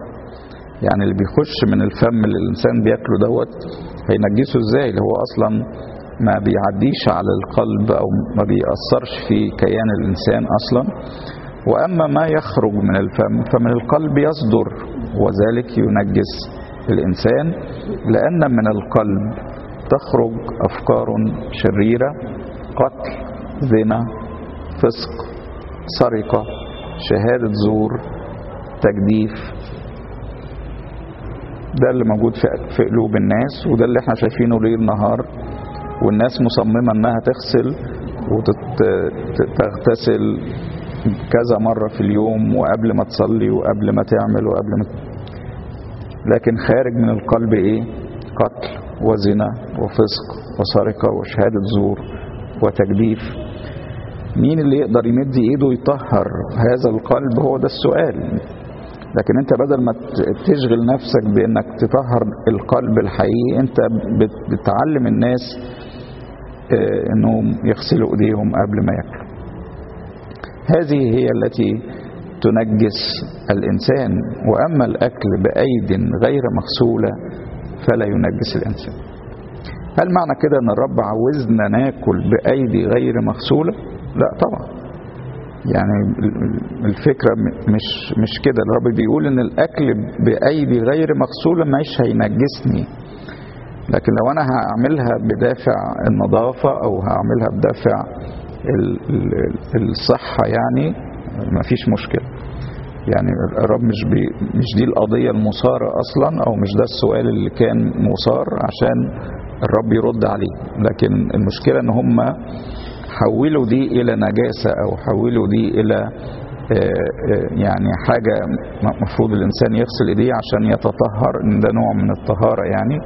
يعني اللي بيخش من الفم اللي الإنسان بياكله دوت هينجسه إزاي؟ اللي هو أصلا ما بيعديش على القلب أو ما بيأثرش في كيان الإنسان أصلا. وأما ما يخرج من الفم فمن القلب يصدر وذلك ينجس الإنسان لأن من القلب تخرج أفكار شريرة قتل زنا فسق سرقة شهادة زور تجديف. ده اللي موجود في قلوب الناس وده اللي إحنا شايفينه ليل نهار والناس مصممة إنها تغسل وتغتسل كذا مرة في اليوم وقبل ما تصلي وقبل ما تعمل وقبل ما لكن خارج من القلب إيه؟ قتل وزنا وفسق وسرقة وشهادة زور وتجديف. مين اللي يقدر يمد إيده يطهر هذا القلب؟ هو ده السؤال. لكن أنت بدل ما تشغل نفسك بإنك تطهر القلب الحقيقي أنت بتعلم الناس إنهم يغسلوا إيديهم قبل ما ياكلوا. هذه هي التي تنجس الإنسان وأما الأكل بأيد غير مغسولة فلا ينجس الإنسان. هل معنى كده إن الرب عاوزنا ناكل بايدي غير مغسولة؟ لا طبعا. يعني الفكرة مش مش كده. الرب بيقول إن الأكل بايدي غير مغسولة مش هينجسني. لكن لو أنا هعملها بدافع النظافة أو هعملها بدافع الصحة يعني مفيش مشكلة. يعني الرب مش بي مش دي القضية المثارة أصلا أو مش ده السؤال اللي كان مثار عشان الرب يرد عليه. لكن المشكلة إن هم حولوا دي إلى نجاسة أو حولوا دي إلى يعني حاجة مفروض الإنسان يغسل إيديه عشان يتطهر إن ده نوع من الطهارة يعني.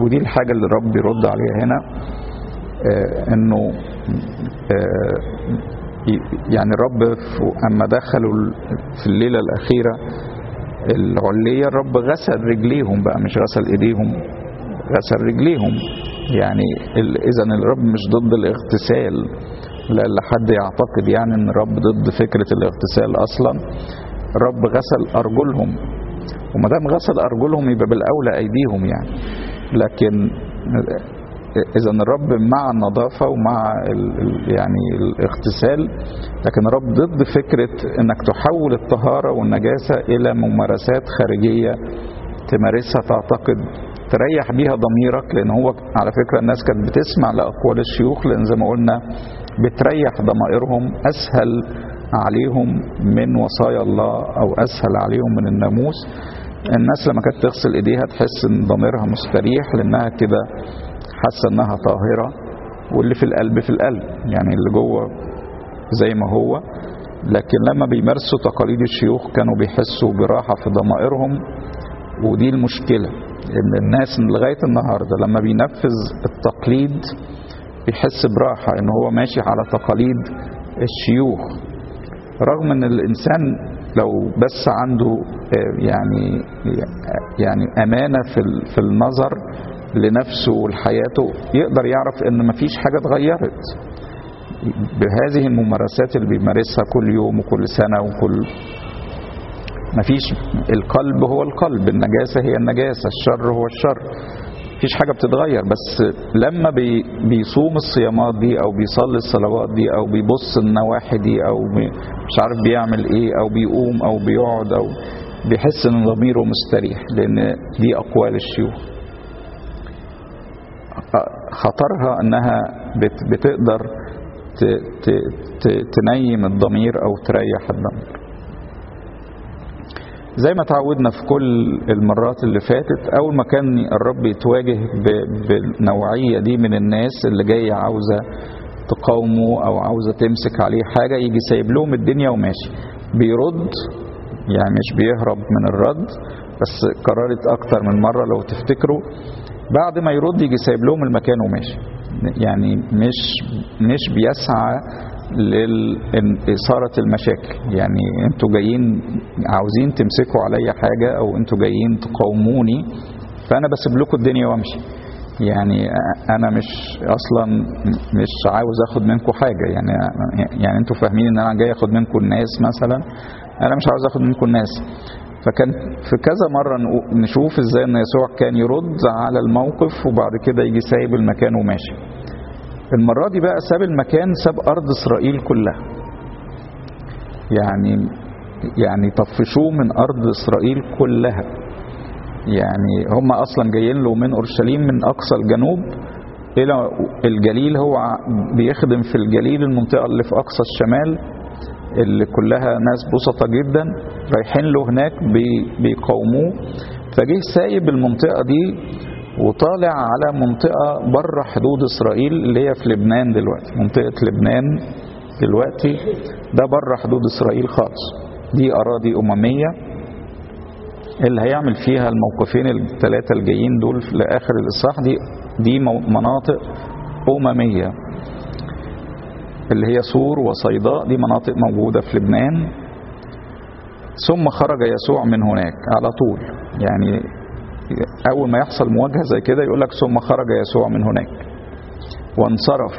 ودي الحاجة اللي الرب يرد عليها هنا إنه يعني الرب أما دخلوا في الليلة الأخيرة العلية الرب غسل رجليهم بقى مش غسل إيديهم غسل رجليهم. يعني إذا الرب مش ضد الاغتسال لا حد يعتقد يعني إن الرب ضد فكرة الاغتسال أصلا. الرب غسل أرجلهم وما دام غسل أرجلهم يبقى بالأولى أيديهم يعني. لكن اذا الرب مع النظافة ومع ال ال يعني الاغتسال لكن الرب ضد فكرة إنك تحول الطهارة والنجاسة إلى ممارسات خارجية تمارسها تعتقد تريح بيها ضميرك لأن هو على فكرة الناس كانت بتسمع لأقوال الشيوخ لأن زي ما قلنا بتريح ضمائرهم أسهل عليهم من وصايا الله أو أسهل عليهم من الناموس. الناس لما كانت تغسل إيديها تحس إن ضميرها مستريح لأنها كده حاسة إنها طاهرة واللي في القلب في القلب يعني اللي جوه زي ما هو. لكن لما بيمارسوا تقاليد الشيوخ كانوا بيحسوا براحة في ضمائرهم ودي المشكلة إن الناس لغاية النهارده لما بينفذ التقليد بيحس براحة إن هو ماشي على تقاليد الشيوخ. رغم إن الإنسان لو بس عنده يعني يعني أمانة في في النظر لنفسه ولحياته يقدر يعرف إن مفيش حاجة اتغيرت. بهذه الممارسات اللي بيمارسها كل يوم وكل سنة وكل مفيش القلب هو القلب النجاسة هي النجاسة الشر هو الشر. مفيش حاجة بتتغير بس لما بي بيصوم الصيامات دي أو بيصلي الصلوات دي أو بيبص النواحي دي أو مش عارف بيعمل إيه أو بيقوم أو بيقعد أو بيحس إن ضميره مستريح لأن دي أقوال الشيوخ. خطرها انها بت بتقدر تنيم الضمير أو تريح الضمير. زي ما تعودنا في كل المرات اللي فاتت اول ما كان الرب يتواجه بالنوعيه دي من الناس اللي جاية عاوزة تقاومه أو عاوزة تمسك عليه حاجة يجي سايب لهم الدنيا وماشي. بيرد يعني مش بيهرب من الرد بس قررت أكتر من مرة لو تفتكروا بعد ما يرد يجي سايب لهم المكان وماشي. يعني مش مش بيسعى لإثارة المشاكل. يعني أنتوا جايين عاوزين تمسكوا عليا حاجة أو أنتوا جايين تقاوموني فأنا بسيب لكم الدنيا وأمشي. يعني أنا مش أصلا مش عاوز آخد منكم حاجة. يعني يعني أنتوا فاهمين إن أنا جاي آخد منكم الناس مثلا؟ أنا مش عاوز آخد منكم الناس. فكان في كذا مرة نشوف إزاي إن يسوع كان يرد على الموقف وبعد كده يجي سايب المكان وماشي. المرة دي بقى ساب المكان ساب أرض إسرائيل كلها. يعني يعني طفشوه من أرض إسرائيل كلها. يعني هم أصلا جايين له من أورشليم من أقصى الجنوب إلى الجليل. هو بيخدم في الجليل المنطقة اللي في أقصى الشمال. اللي كلها ناس بسطة جدا رايحين له هناك بيقاوموه. فجه سايب المنطقة دي وطالع على منطقة بره حدود إسرائيل اللي هي في لبنان دلوقتي. منطقة لبنان دلوقتي ده بره حدود إسرائيل خالص. دي أراضي أممية اللي هيعمل فيها الموقفين الثلاثة الجايين دول لآخر الإصحاح. دي دي مناطق أممية. اللي هي سور وصيداء دي مناطق موجودة في لبنان. ثم خرج يسوع من هناك على طول. يعني أول ما يحصل مواجهة زي كده يقول لك ثم خرج يسوع من هناك. وانصرف.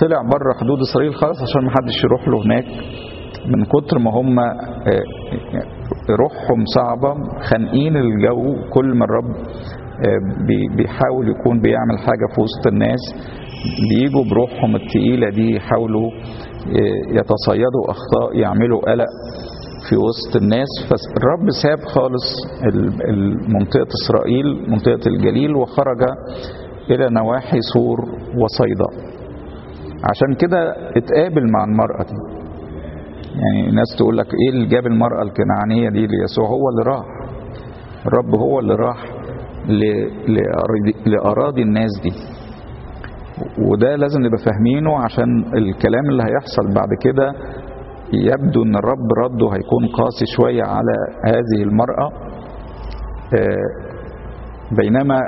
طلع بره حدود إسرائيل خالص عشان ما حدش يروح له هناك. من كتر ما هم روحهم صعبة خانقين الجو. كل ما الرب بيحاول يكون بيعمل حاجة في وسط الناس. بيجوا بروحهم التقيلة دي يحاولوا يتصيدوا أخطاء يعملوا قلق في وسط الناس. فالرب ساب خالص منطقة إسرائيل منطقة الجليل وخرج إلى نواحي سور وصيدا. عشان كده اتقابل مع المرأة دي. يعني الناس تقول لك إيه اللي جاب المرأة الكنعانية دي ليسوع؟ هو اللي راح. الرب هو اللي راح لأراضي الناس دي. وده لازم نبقى فاهمينه عشان الكلام اللي هيحصل بعد كده يبدو إن الرب رده هيكون قاسي شوية على هذه المرأة. بينما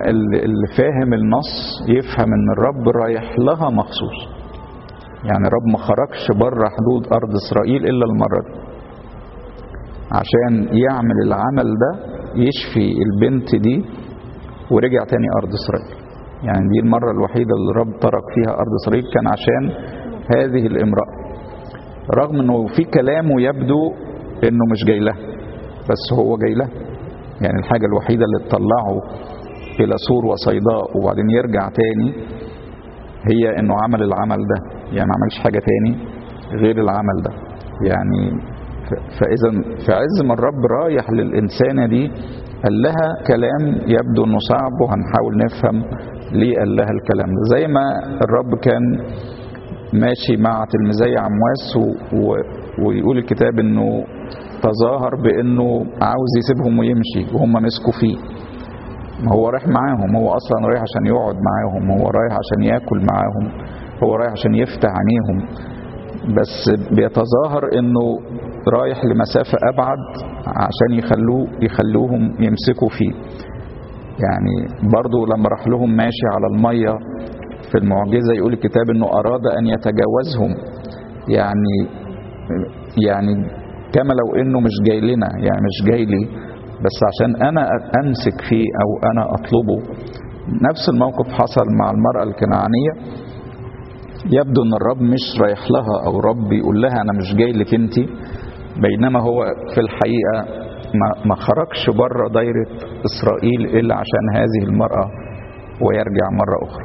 اللي فاهم النص يفهم إن الرب رايح لها مخصوص. يعني الرب ما خرجش بره حدود أرض إسرائيل إلا المرة دي. عشان يعمل العمل ده يشفي البنت دي ورجع تاني أرض إسرائيل. يعني دي المرة الوحيدة اللي الرب ترك فيها أرض اسرائيل كان عشان هذه الامرأة. رغم إنه في كلامه يبدو إنه مش جاي لها بس هو جاي لها. يعني الحاجة الوحيدة اللي تطلعه إلى سور وصيداء وبعدين يرجع تاني هي إنه عمل العمل ده. يعني ما عملش حاجة تاني غير العمل ده. يعني فإذا في عز ما الرب رايح للإنسانة دي قال لها كلام يبدو إنه صعب وهنحاول نفهم ليه قال لها الكلام. ده زي ما الرب كان ماشي مع تلميذي عمواس و... ويقول الكتاب إنه تظاهر بإنه عاوز يسيبهم ويمشي وهم مسكوا فيه. ما هو رايح معاهم هو أصلا رايح عشان يقعد معاهم هو رايح عشان يأكل معاهم هو رايح عشان يفتح عينيهم. بس بيتظاهر إنه رايح لمسافة أبعد عشان يخلوه يخلوهم يمسكوا فيه. يعني برضو لما راح لهم ماشي على المية في المعجزة يقول الكتاب إنه أراد أن يتجاوزهم. يعني يعني كما لو إنه مش جاي لنا يعني مش جاي لي بس عشان أنا أمسك فيه أو أنا أطلبه. نفس الموقف حصل مع المرأة الكنعانية. يبدو إن الرب مش رايح لها أو رب يقول لها أنا مش جاي لك انت. بينما هو في الحقيقة ما, خرجش بره دايرة إسرائيل إلا عشان هذه المرأة ويرجع مرة أخرى.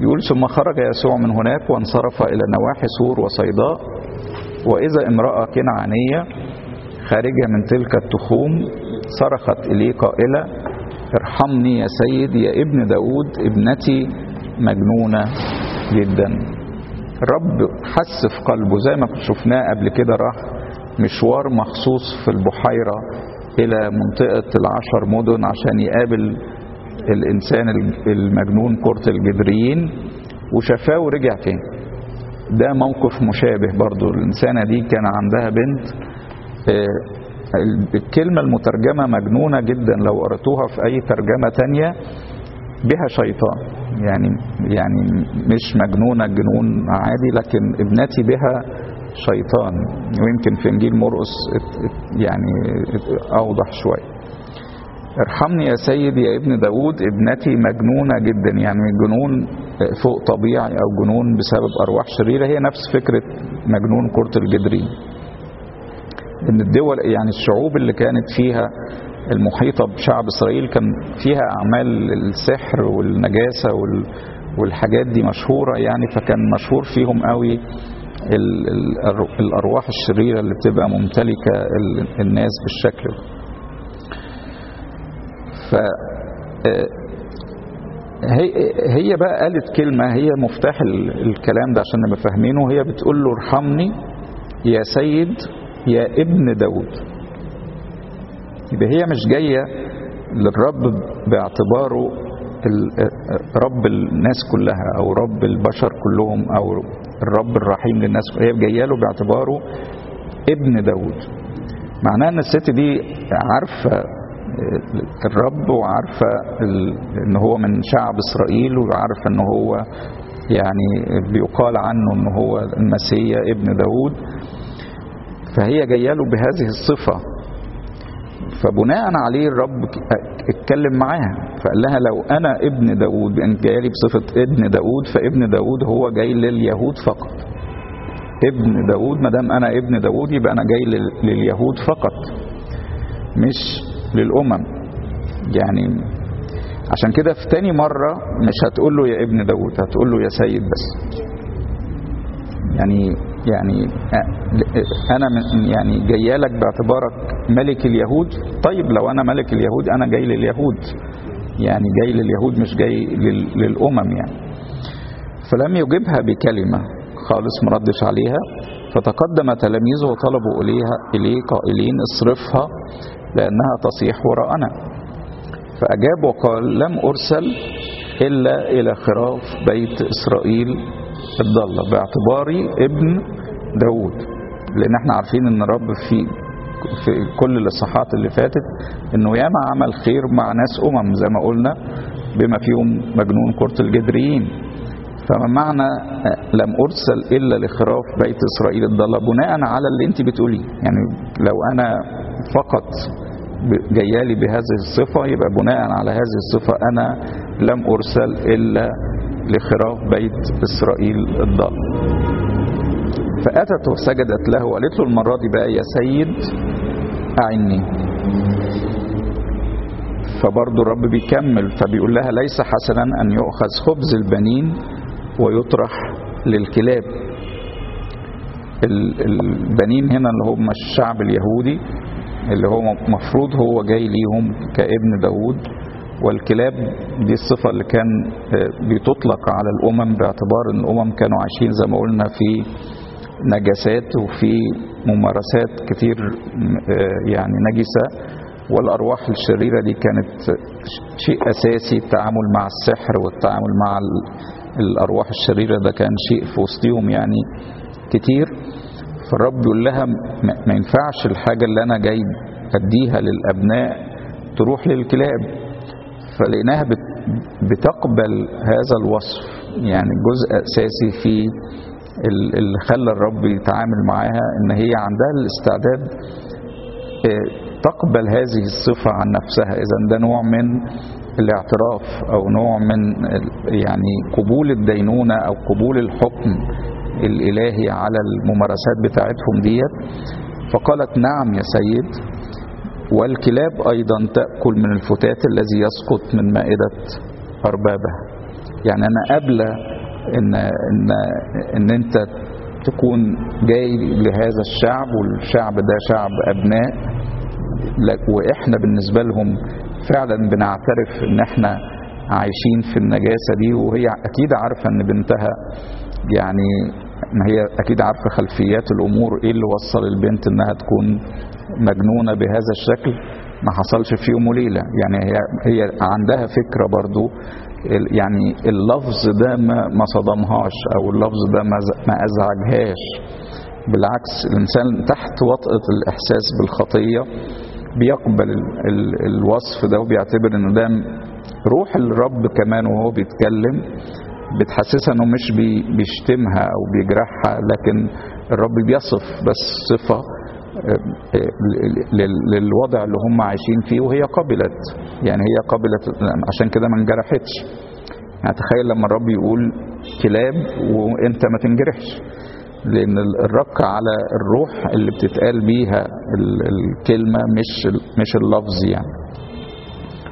يقول ثم خرج يسوع من هناك وانصرف إلى نواحي سور وصيداء وإذا امرأة كنعانية خارجة من تلك التخوم صرخت إليه قائلة ارحمني يا سيد يا ابن داود ابنتي مجنونة جدا. الرب حس في قلبه. زي ما شفناه قبل كده راح مشوار مخصوص في البحيرة إلى منطقة العشر مدن عشان يقابل الإنسان المجنون كرة الجدريين وشفاه ورجع تاني. ده موقف مشابه برضو. الإنسانة دي كان عندها بنت الكلمة المترجمة مجنونة جدا. لو قرأتوها في أي ترجمة تانية بها شيطان. يعني يعني مش مجنونة جنون عادي. لكن ابنتي بها شيطان. ويمكن في إنجيل مرقس يعني أوضح شوية. ارحمني يا سيدي يا ابن داود ابنتي مجنونة جدا. يعني جنون فوق طبيعي أو جنون بسبب أرواح شريرة. هي نفس فكرة مجنون كرة الجدرين. إن الدول يعني الشعوب اللي كانت فيها المحيطة بشعب إسرائيل كان فيها أعمال السحر والنجاسة والحاجات دي مشهورة يعني فكان مشهور فيهم قوي الأرواح الشريرة اللي بتبقى ممتلكة الناس بالشكل ده. ف هي بقى قالت كلمة هي مفتاح الكلام ده عشان نبقى فاهمينه. هي بتقول له ارحمني يا سيد يا ابن داود. يبقى هي مش جاية للرب باعتباره رب الناس كلها أو رب البشر كلهم أو الرب الرحيم للناس هي جاية له باعتباره ابن داود. معناه إن الست دي عارفة الرب وعارفة إن هو من شعب إسرائيل وعارفة إن هو يعني بيقال عنه إن هو المسيح ابن داود. فهي جاية له بهذه الصفة. فبناء عليه الرب اتكلم معاها. فقال لها لو أنا ابن داود بان جاي لي بصفة ابن داود فابن داود هو جاي لليهود فقط. ابن داود ما دام أنا ابن داود يبقى أنا جاي لليهود فقط مش للأمم. يعني عشان كده في تاني مرة مش هتقول له يا ابن داود هتقول له يا سيد بس. يعني يعني أنا من يعني جاية لك باعتبارك ملك اليهود. طيب لو أنا ملك اليهود أنا جاي لليهود. يعني جاي لليهود مش جاي للأمم يعني. فلم يجبها بكلمة خالص مردش عليها. فتقدم تلاميذه وطلبوا إليها إليه قائلين اصرفها لأنها تصيح وراءنا. فأجاب وقال لم أرسل إلا إلى خراف بيت إسرائيل الضالة باعتباري ابن داود لأن إحنا عارفين إن الرب في في كل الإصحاحات اللي فاتت إنه ياما عمل خير مع ناس أمم زي ما قلنا بما فيهم مجنون كرة الجدريين. فما معنى لم أرسل إلا لخراف بيت إسرائيل؟ الضالة بناء على اللي أنت بتقوليه. يعني لو أنا فقط جيالي بهذه الصفة يبقى بناء على هذه الصفة أنا لم أرسل إلا لخراف بيت إسرائيل الضال. فأتت وسجدت له وقالت له المرة دي بقى يا سيد أعني. فبرضه الرب بيكمل فبيقول لها ليس حسنا أن يؤخذ خبز البنين ويطرح للكلاب. البنين هنا اللي هم الشعب اليهودي اللي هو مفروض هو جاي ليهم كابن داود والكلاب دي الصفة اللي كان بتطلق على الأمم باعتبار أن الأمم كانوا عايشين زي ما قلنا في نجاسات وفي ممارسات كتير يعني نجسة. والأرواح الشريرة دي كانت شيء أساسي التعامل مع السحر والتعامل مع الأرواح الشريرة ده كان شيء في وسطهم يعني كتير. فالرب يقول لها ما ينفعش الحاجة اللي أنا جاي أديها للأبناء تروح للكلاب. فلقيناها بتقبل هذا الوصف يعني جزء أساسي في اللي خلى الرب يتعامل معاها إن هي عندها الاستعداد تقبل هذه الصفة عن نفسها. إذا ده نوع من الاعتراف أو نوع من يعني قبول الدينونة أو قبول الحكم الإلهي على الممارسات بتاعتهم ديت. فقالت نعم يا سيد والكلاب أيضا تأكل من الفتات الذي يسقط من مائدة اربابها يعني أنا قابله ان ان إن أنت تكون جاي لهذا الشعب والشعب ده شعب أبناء وإحنا بالنسبة لهم فعلا بنعترف إن إحنا عايشين في النجاسة دي وهي أكيد عارفة إن بنتها يعني ما هي أكيد عارفة خلفيات الأمور إيه اللي وصل البنت إنها تكون مجنونة بهذا الشكل؟ ما حصلش في يوم وليلة. يعني هي هي عندها فكرة برضو يعني اللفظ ده ما ما صدمهاش أو اللفظ ده ما ما أزعجهاش. بالعكس الإنسان تحت وطأة الإحساس بالخطية بيقبل ال ال الوصف ده وبيعتبر إنه ده روح الرب كمان وهو بيتكلم. بتحسسها إنه مش بي بيشتمها أو بيجرحها لكن الرب بيصف بس صفة للوضع اللي هم عايشين فيه وهي قبلت. يعني هي قبلت عشان كده ما انجرحتش. يعني تخيل لما الرب يقول كلاب وأنت ما تنجرحش. لأن الرق على الروح اللي بتتقال بيها الكلمة مش مش اللفظ يعني.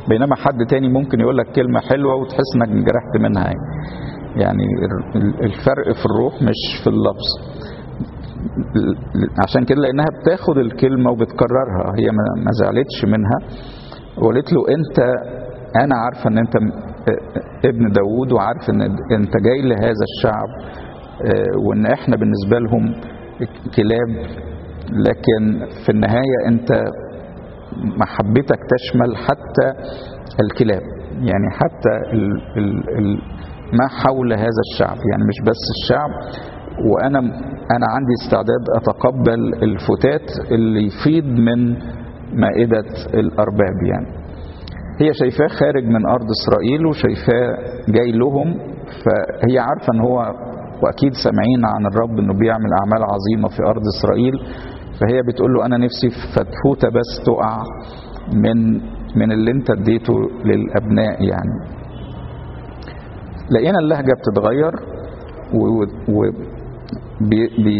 بينما حد تاني ممكن يقول لك كلمة حلوة وتحس إنك انجرحت منها يعني. يعني الفرق في الروح مش في اللفظ. عشان كده لأنها بتاخد الكلمة وبتكررها. هي ما زعلتش منها. وقالت له أنت أنا عارفة إن أنت ابن داوود وعارف إن أنت جاي لهذا الشعب وإن إحنا بالنسبة لهم كلاب. لكن في النهاية أنت محبتك تشمل حتى الكلاب. يعني حتى ال ال ال ما حول هذا الشعب يعني مش بس الشعب وأنا أنا عندي استعداد أتقبل الفتات اللي يفيض من مائدة الأرباب يعني. هي شايفاه خارج من أرض إسرائيل وشايفاه جاي لهم فهي عارفة إن هو وأكيد سامعين عن الرب إنه بيعمل أعمال عظيمة في أرض إسرائيل. فهي بتقول له أنا نفسي في فتفوته بس تقع من من اللي أنت اديته للأبناء يعني. لقينا اللهجة بتتغير و, و بي بي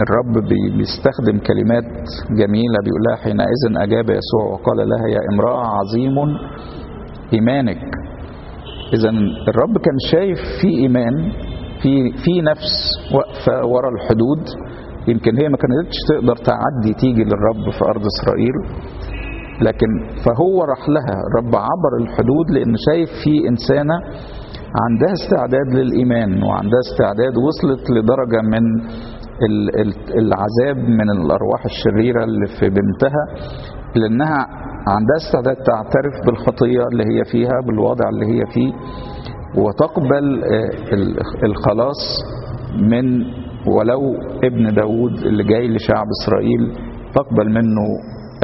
الرب بي بيستخدم كلمات جميلة بيقول لها حينئذ أجاب يسوع وقال لها يا امرأة عظيم إيمانك. إذا الرب كان شايف في إيمان في في نفس واقفه ورا الحدود. يمكن هي ما كانتش تقدر تعدي تيجي للرب في أرض إسرائيل لكن فهو راح لها. الرب عبر الحدود لأن شايف في إنسانة عندها استعداد للإيمان وعندها استعداد وصلت لدرجة من العذاب من الأرواح الشريرة اللي في بنتها لأنها عندها استعداد تعترف بالخطية اللي هي فيها بالوضع اللي هي فيه وتقبل الخلاص من ولو ابن داود اللي جاي لشعب إسرائيل تقبل منه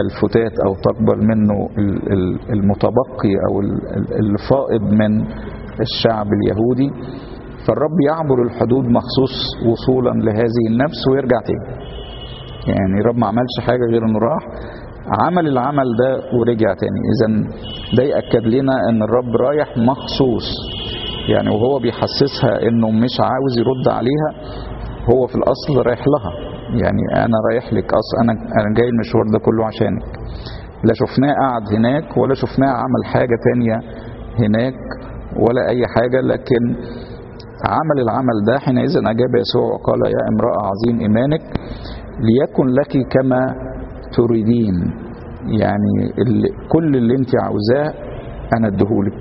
الفتات أو تقبل منه المتبقي أو الفائض من الشعب اليهودي فالرب يعبر الحدود مخصوص وصولا لهذه النفس ويرجع تاني. يعني الرب ما عملش حاجة غير إنه راح عمل العمل ده ورجع تاني. اذا ده يأكد لنا إن الرب رايح مخصوص. يعني وهو بيحسسها إنه مش عاوز يرد عليها هو في الأصل رايح لها. يعني أنا رايح لك أصلا أنا أنا جاي المشوار ده كله عشانك. لا شفناه قعد هناك ولا شفناه عمل حاجة تانية هناك. ولا أي حاجة لكن عمل العمل ده حينئذ أجاب يسوع وقال يا امرأة عظيم إيمانك ليكن لك كما تريدين. يعني اللي كل اللي أنت عاوزاه أنا اديهولك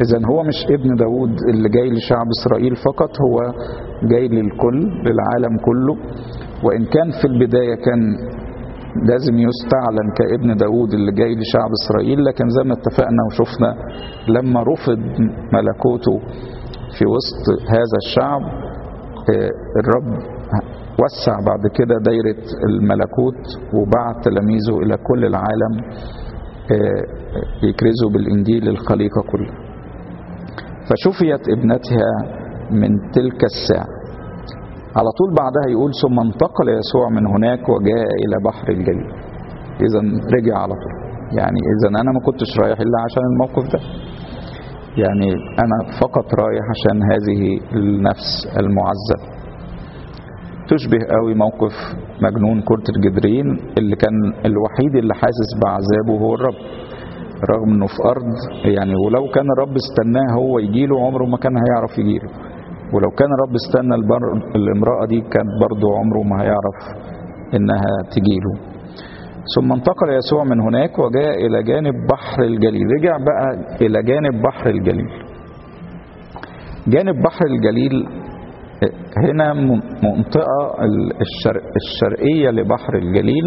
إذا هو مش ابن داود اللي جاي لشعب إسرائيل فقط هو جاي للكل للعالم كله. وإن كان في البداية كان لازم يستعلن كابن داود اللي جاي لشعب إسرائيل لكن زي ما اتفقنا وشفنا لما رفض ملكوته في وسط هذا الشعب الرب وسع بعد كده دايرة الملكوت وبعت تلاميذه إلى كل العالم يكرزوا بالإنجيل للخليقة كلها. فشفيت ابنتها من تلك الساعة. على طول بعدها يقول ثم انتقل يسوع من هناك وجاء إلى بحر الجليل إذا رجع على طول. يعني إذا أنا ما كنتش رايح إلا عشان الموقف ده. يعني أنا فقط رايح عشان هذه النفس المعذبة تشبه قوي موقف مجنون كرة الجدرين اللي كان الوحيد اللي حاسس بعذابه هو الرب. رغم إنه في أرض يعني ولو كان الرب استناه هو يجيله عمره ما كان هيعرف يجيله. ولو كان الرب استنى الامرأة دي كان برضه عمره ما هيعرف إنها تجيله ثم انتقل يسوع من هناك وجاء إلى جانب بحر الجليل. رجع بقى إلى جانب بحر الجليل. جانب بحر الجليل هنا منطقة الشرق الشرقية لبحر الجليل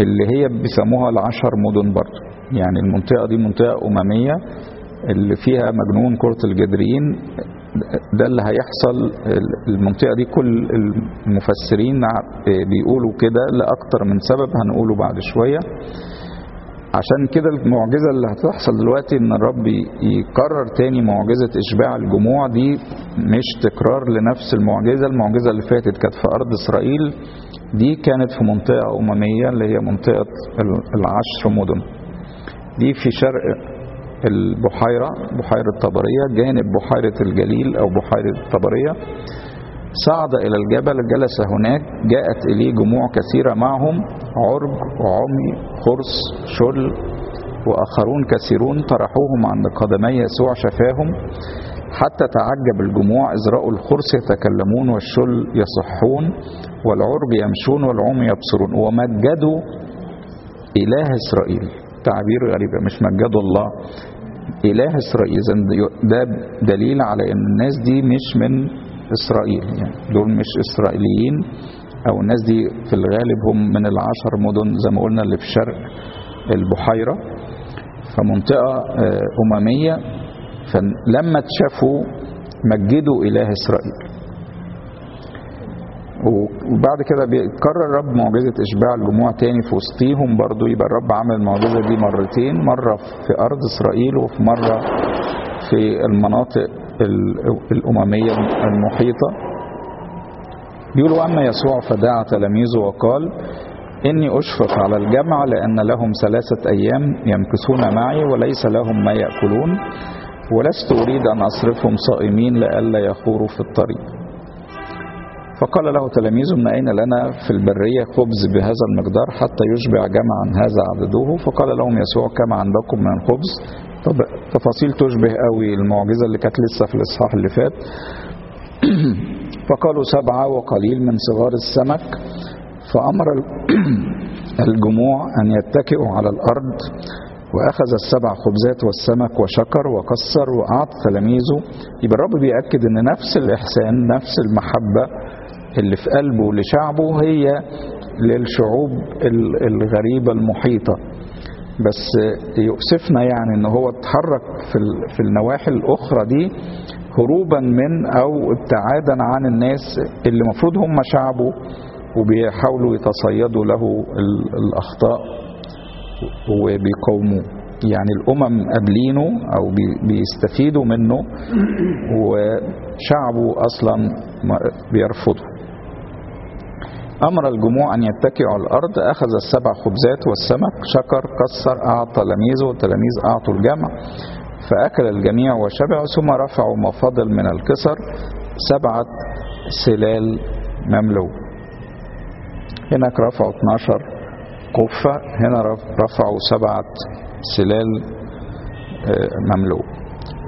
اللي هي بيسموها العشر مدن برضه يعني المنطقة دي منطقة أممية اللي فيها مجنون كرة الجدريين ده اللي هيحصل. المنطقة دي كل المفسرين بيقولوا كده لأكتر من سبب هنقوله بعد شوية. عشان كده المعجزة اللي هتحصل دلوقتي إن الرب يكرر تاني معجزة إشباع الجموع دي مش تكرار لنفس المعجزة. المعجزة اللي فاتت كانت في أرض إسرائيل. دي كانت في منطقة أممية اللي هي منطقة العشر مدن. دي في شرق البحيرة بحيرة طبرية جانب بحيرة الجليل أو بحيرة طبرية. صعد إلى الجبل جلس هناك جاءت إليه جموع كثيرة معهم عرج وعمي خرس شل وآخرون كثيرون طرحوهم عند قدمي يسوع شفاهم. حتى تعجب الجموع إذ رأوا الخرس يتكلمون والشل يصحون والعرج يمشون والعمي يبصرون. ومجدوا إله إسرائيل. تعبير غريبة مش مجدوا الله. إله إسرائيل. ده دليل على أن الناس دي مش من إسرائيل. يعني دول مش إسرائيليين أو الناس دي في الغالب هم من العشر مدن زي ما قلنا اللي في شرق البحيرة. فمنطقة أممية. فلما اتشافوا مجدوا إله إسرائيل. وبعد كده بيتكرر الرب معجزة إشباع الجموع تاني في وسطيهم برضو يبقى الرب عمل المعجزة دي مرتين مرة في أرض إسرائيل وفي مرة في المناطق الأممية المحيطة. بيقولوا أما يسوع فدعا تلاميذه وقال إني أشفق على الجمع لأن لهم ثلاثة أيام يمكثون معي وليس لهم ما يأكلون ولست أريد أن أصرفهم صائمين لئلا يخوروا في الطريق. فقال له تلاميذه من أين لنا في البرية خبز بهذا المقدار حتى يشبع جمعا هذا عدده؟ فقال لهم يسوع كم عندكم من الخبز طب تفاصيل تشبه قوي المعجزة اللي كانت لسه في الإصحاح اللي فات. فقالوا سبعة وقليل من صغار السمك. فأمر الجموع أن يتكئوا على الأرض وأخذ السبع خبزات والسمك وشكر وكسر وأعطى تلاميذه. يبقى الرب بيأكد أن نفس الإحسان نفس المحبة اللي في قلبه لشعبه هي للشعوب الغريبة المحيطة. بس يؤسفنا يعني إن هو اتحرك في النواحي الأخرى دي هروبا من أو ابتعادا عن الناس اللي المفروض هم شعبه وبيحاولوا يتصيدوا له الأخطاء وبيقاوموه. يعني الأمم قابلينه أو بيستفيدوا منه وشعبه أصلا بيرفضه. أمر الجموع أن يتكئوا على الأرض أخذ السبع خبزات والسمك شكر كسر أعطى تلاميذه والتلاميذ أعطوا الجمع فأكل الجميع وشبعوا ثم رفعوا ما فضل من الكسر سبعة سلال مملوء. هناك رفعوا 12 قفة هنا رفعوا سبعة سلال مملوء.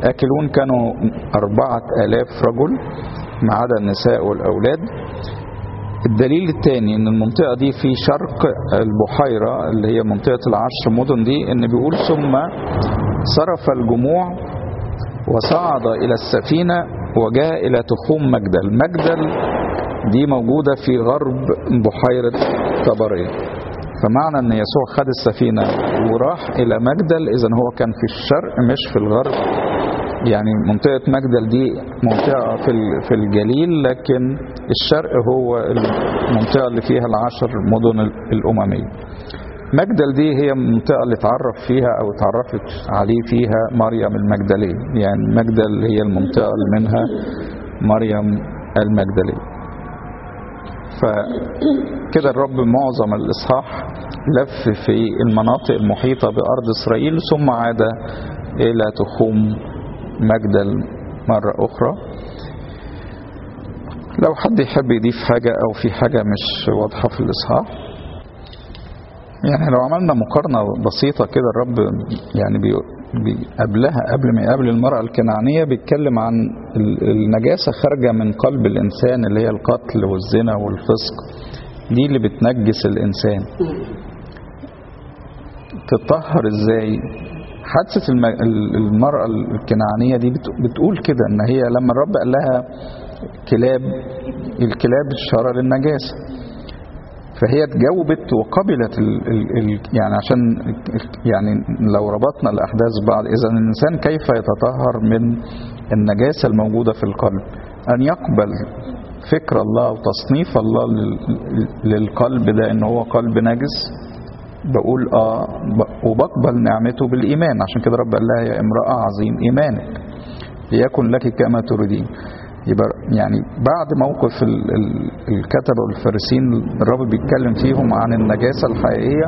آكلون كانوا أربعة آلاف رجل ما عدا النساء والأولاد. الدليل الثاني إن المنطقة دي في شرق البحيرة اللي هي منطقة العشر مدن دي إن بيقول ثم صرف الجموع وصعد إلى السفينة وجاء إلى تخوم مجدل. مجدل دي موجودة في غرب بحيرة طبرية فمعنى إن يسوع خد السفينة وراح إلى مجدل اذا هو كان في الشرق مش في الغرب. يعني منطقة مجدل دي منطقة في الجليل لكن الشرق هو المنطقة اللي فيها العشر مدن الأممية. مجدل دي هي المنطقة اللي اتعرف فيها أو اتعرفت عليه فيها مريم المجدلية. يعني مجدل هي المنطقة اللي منها مريم المجدلية. فكده الرب معظم الإصحاح لف في المناطق المحيطة بأرض إسرائيل ثم عاد إلى تخوم مجدل مرة أخرى. لو حد يحب يضيف حاجة أو في حاجة مش واضحة في الإصحاح يعني لو عملنا مقارنة بسيطة كده الرب يعني بي قبلها قبل ما يقابل المرأة الكنعانية بيتكلم عن النجاسة خارجة من قلب الإنسان اللي هي القتل والزنا والفسق. دي اللي بتنجس الإنسان. تطهر إزاي؟ حادثة المرأة الكنعانية دي بتقول كده إن هي لما الرب قال لها كلاب الكلاب اشارة للنجاسة. فهي تجاوبت وقبلت ال ال ال يعني عشان يعني لو ربطنا الأحداث بعض إذا الإنسان كيف يتطهر من النجاسة الموجودة في القلب؟ أن يقبل فكر الله وتصنيف الله للقلب ده إن هو قلب نجس. بقول آه وبقبل نعمته بالإيمان. عشان كده رب قال لها يا امرأة عظيم إيمانك ليكن لك كما تريدين. يبقى يعني بعد موقف الكتبة والفارسين الرب بيتكلم فيهم عن النجاسة الحقيقية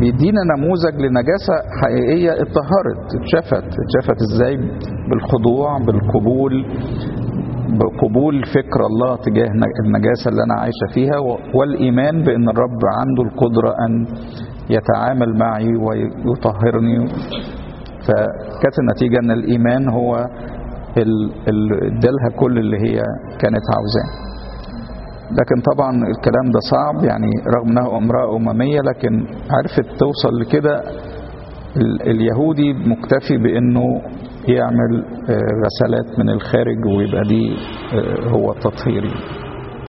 بيدينا نموذج لنجاسة حقيقية اتطهرت اتشفت. اتشفت إزاي؟ بالخضوع بالقبول بقبول فكر الله تجاه النجاسة اللي أنا عايشة فيها والإيمان بأن الرب عنده القدرة أن يتعامل معي ويطهرني. فكانت النتيجة أن الإيمان هو ادالها كل اللي هي كانت عاوزاه لكن طبعا الكلام ده صعب يعني رغم إنها أمرأة أممية لكن عرفت توصل لكده اليهودي مكتفي بإنه يعمل غسلات من الخارج ويبقى دي هو التطهير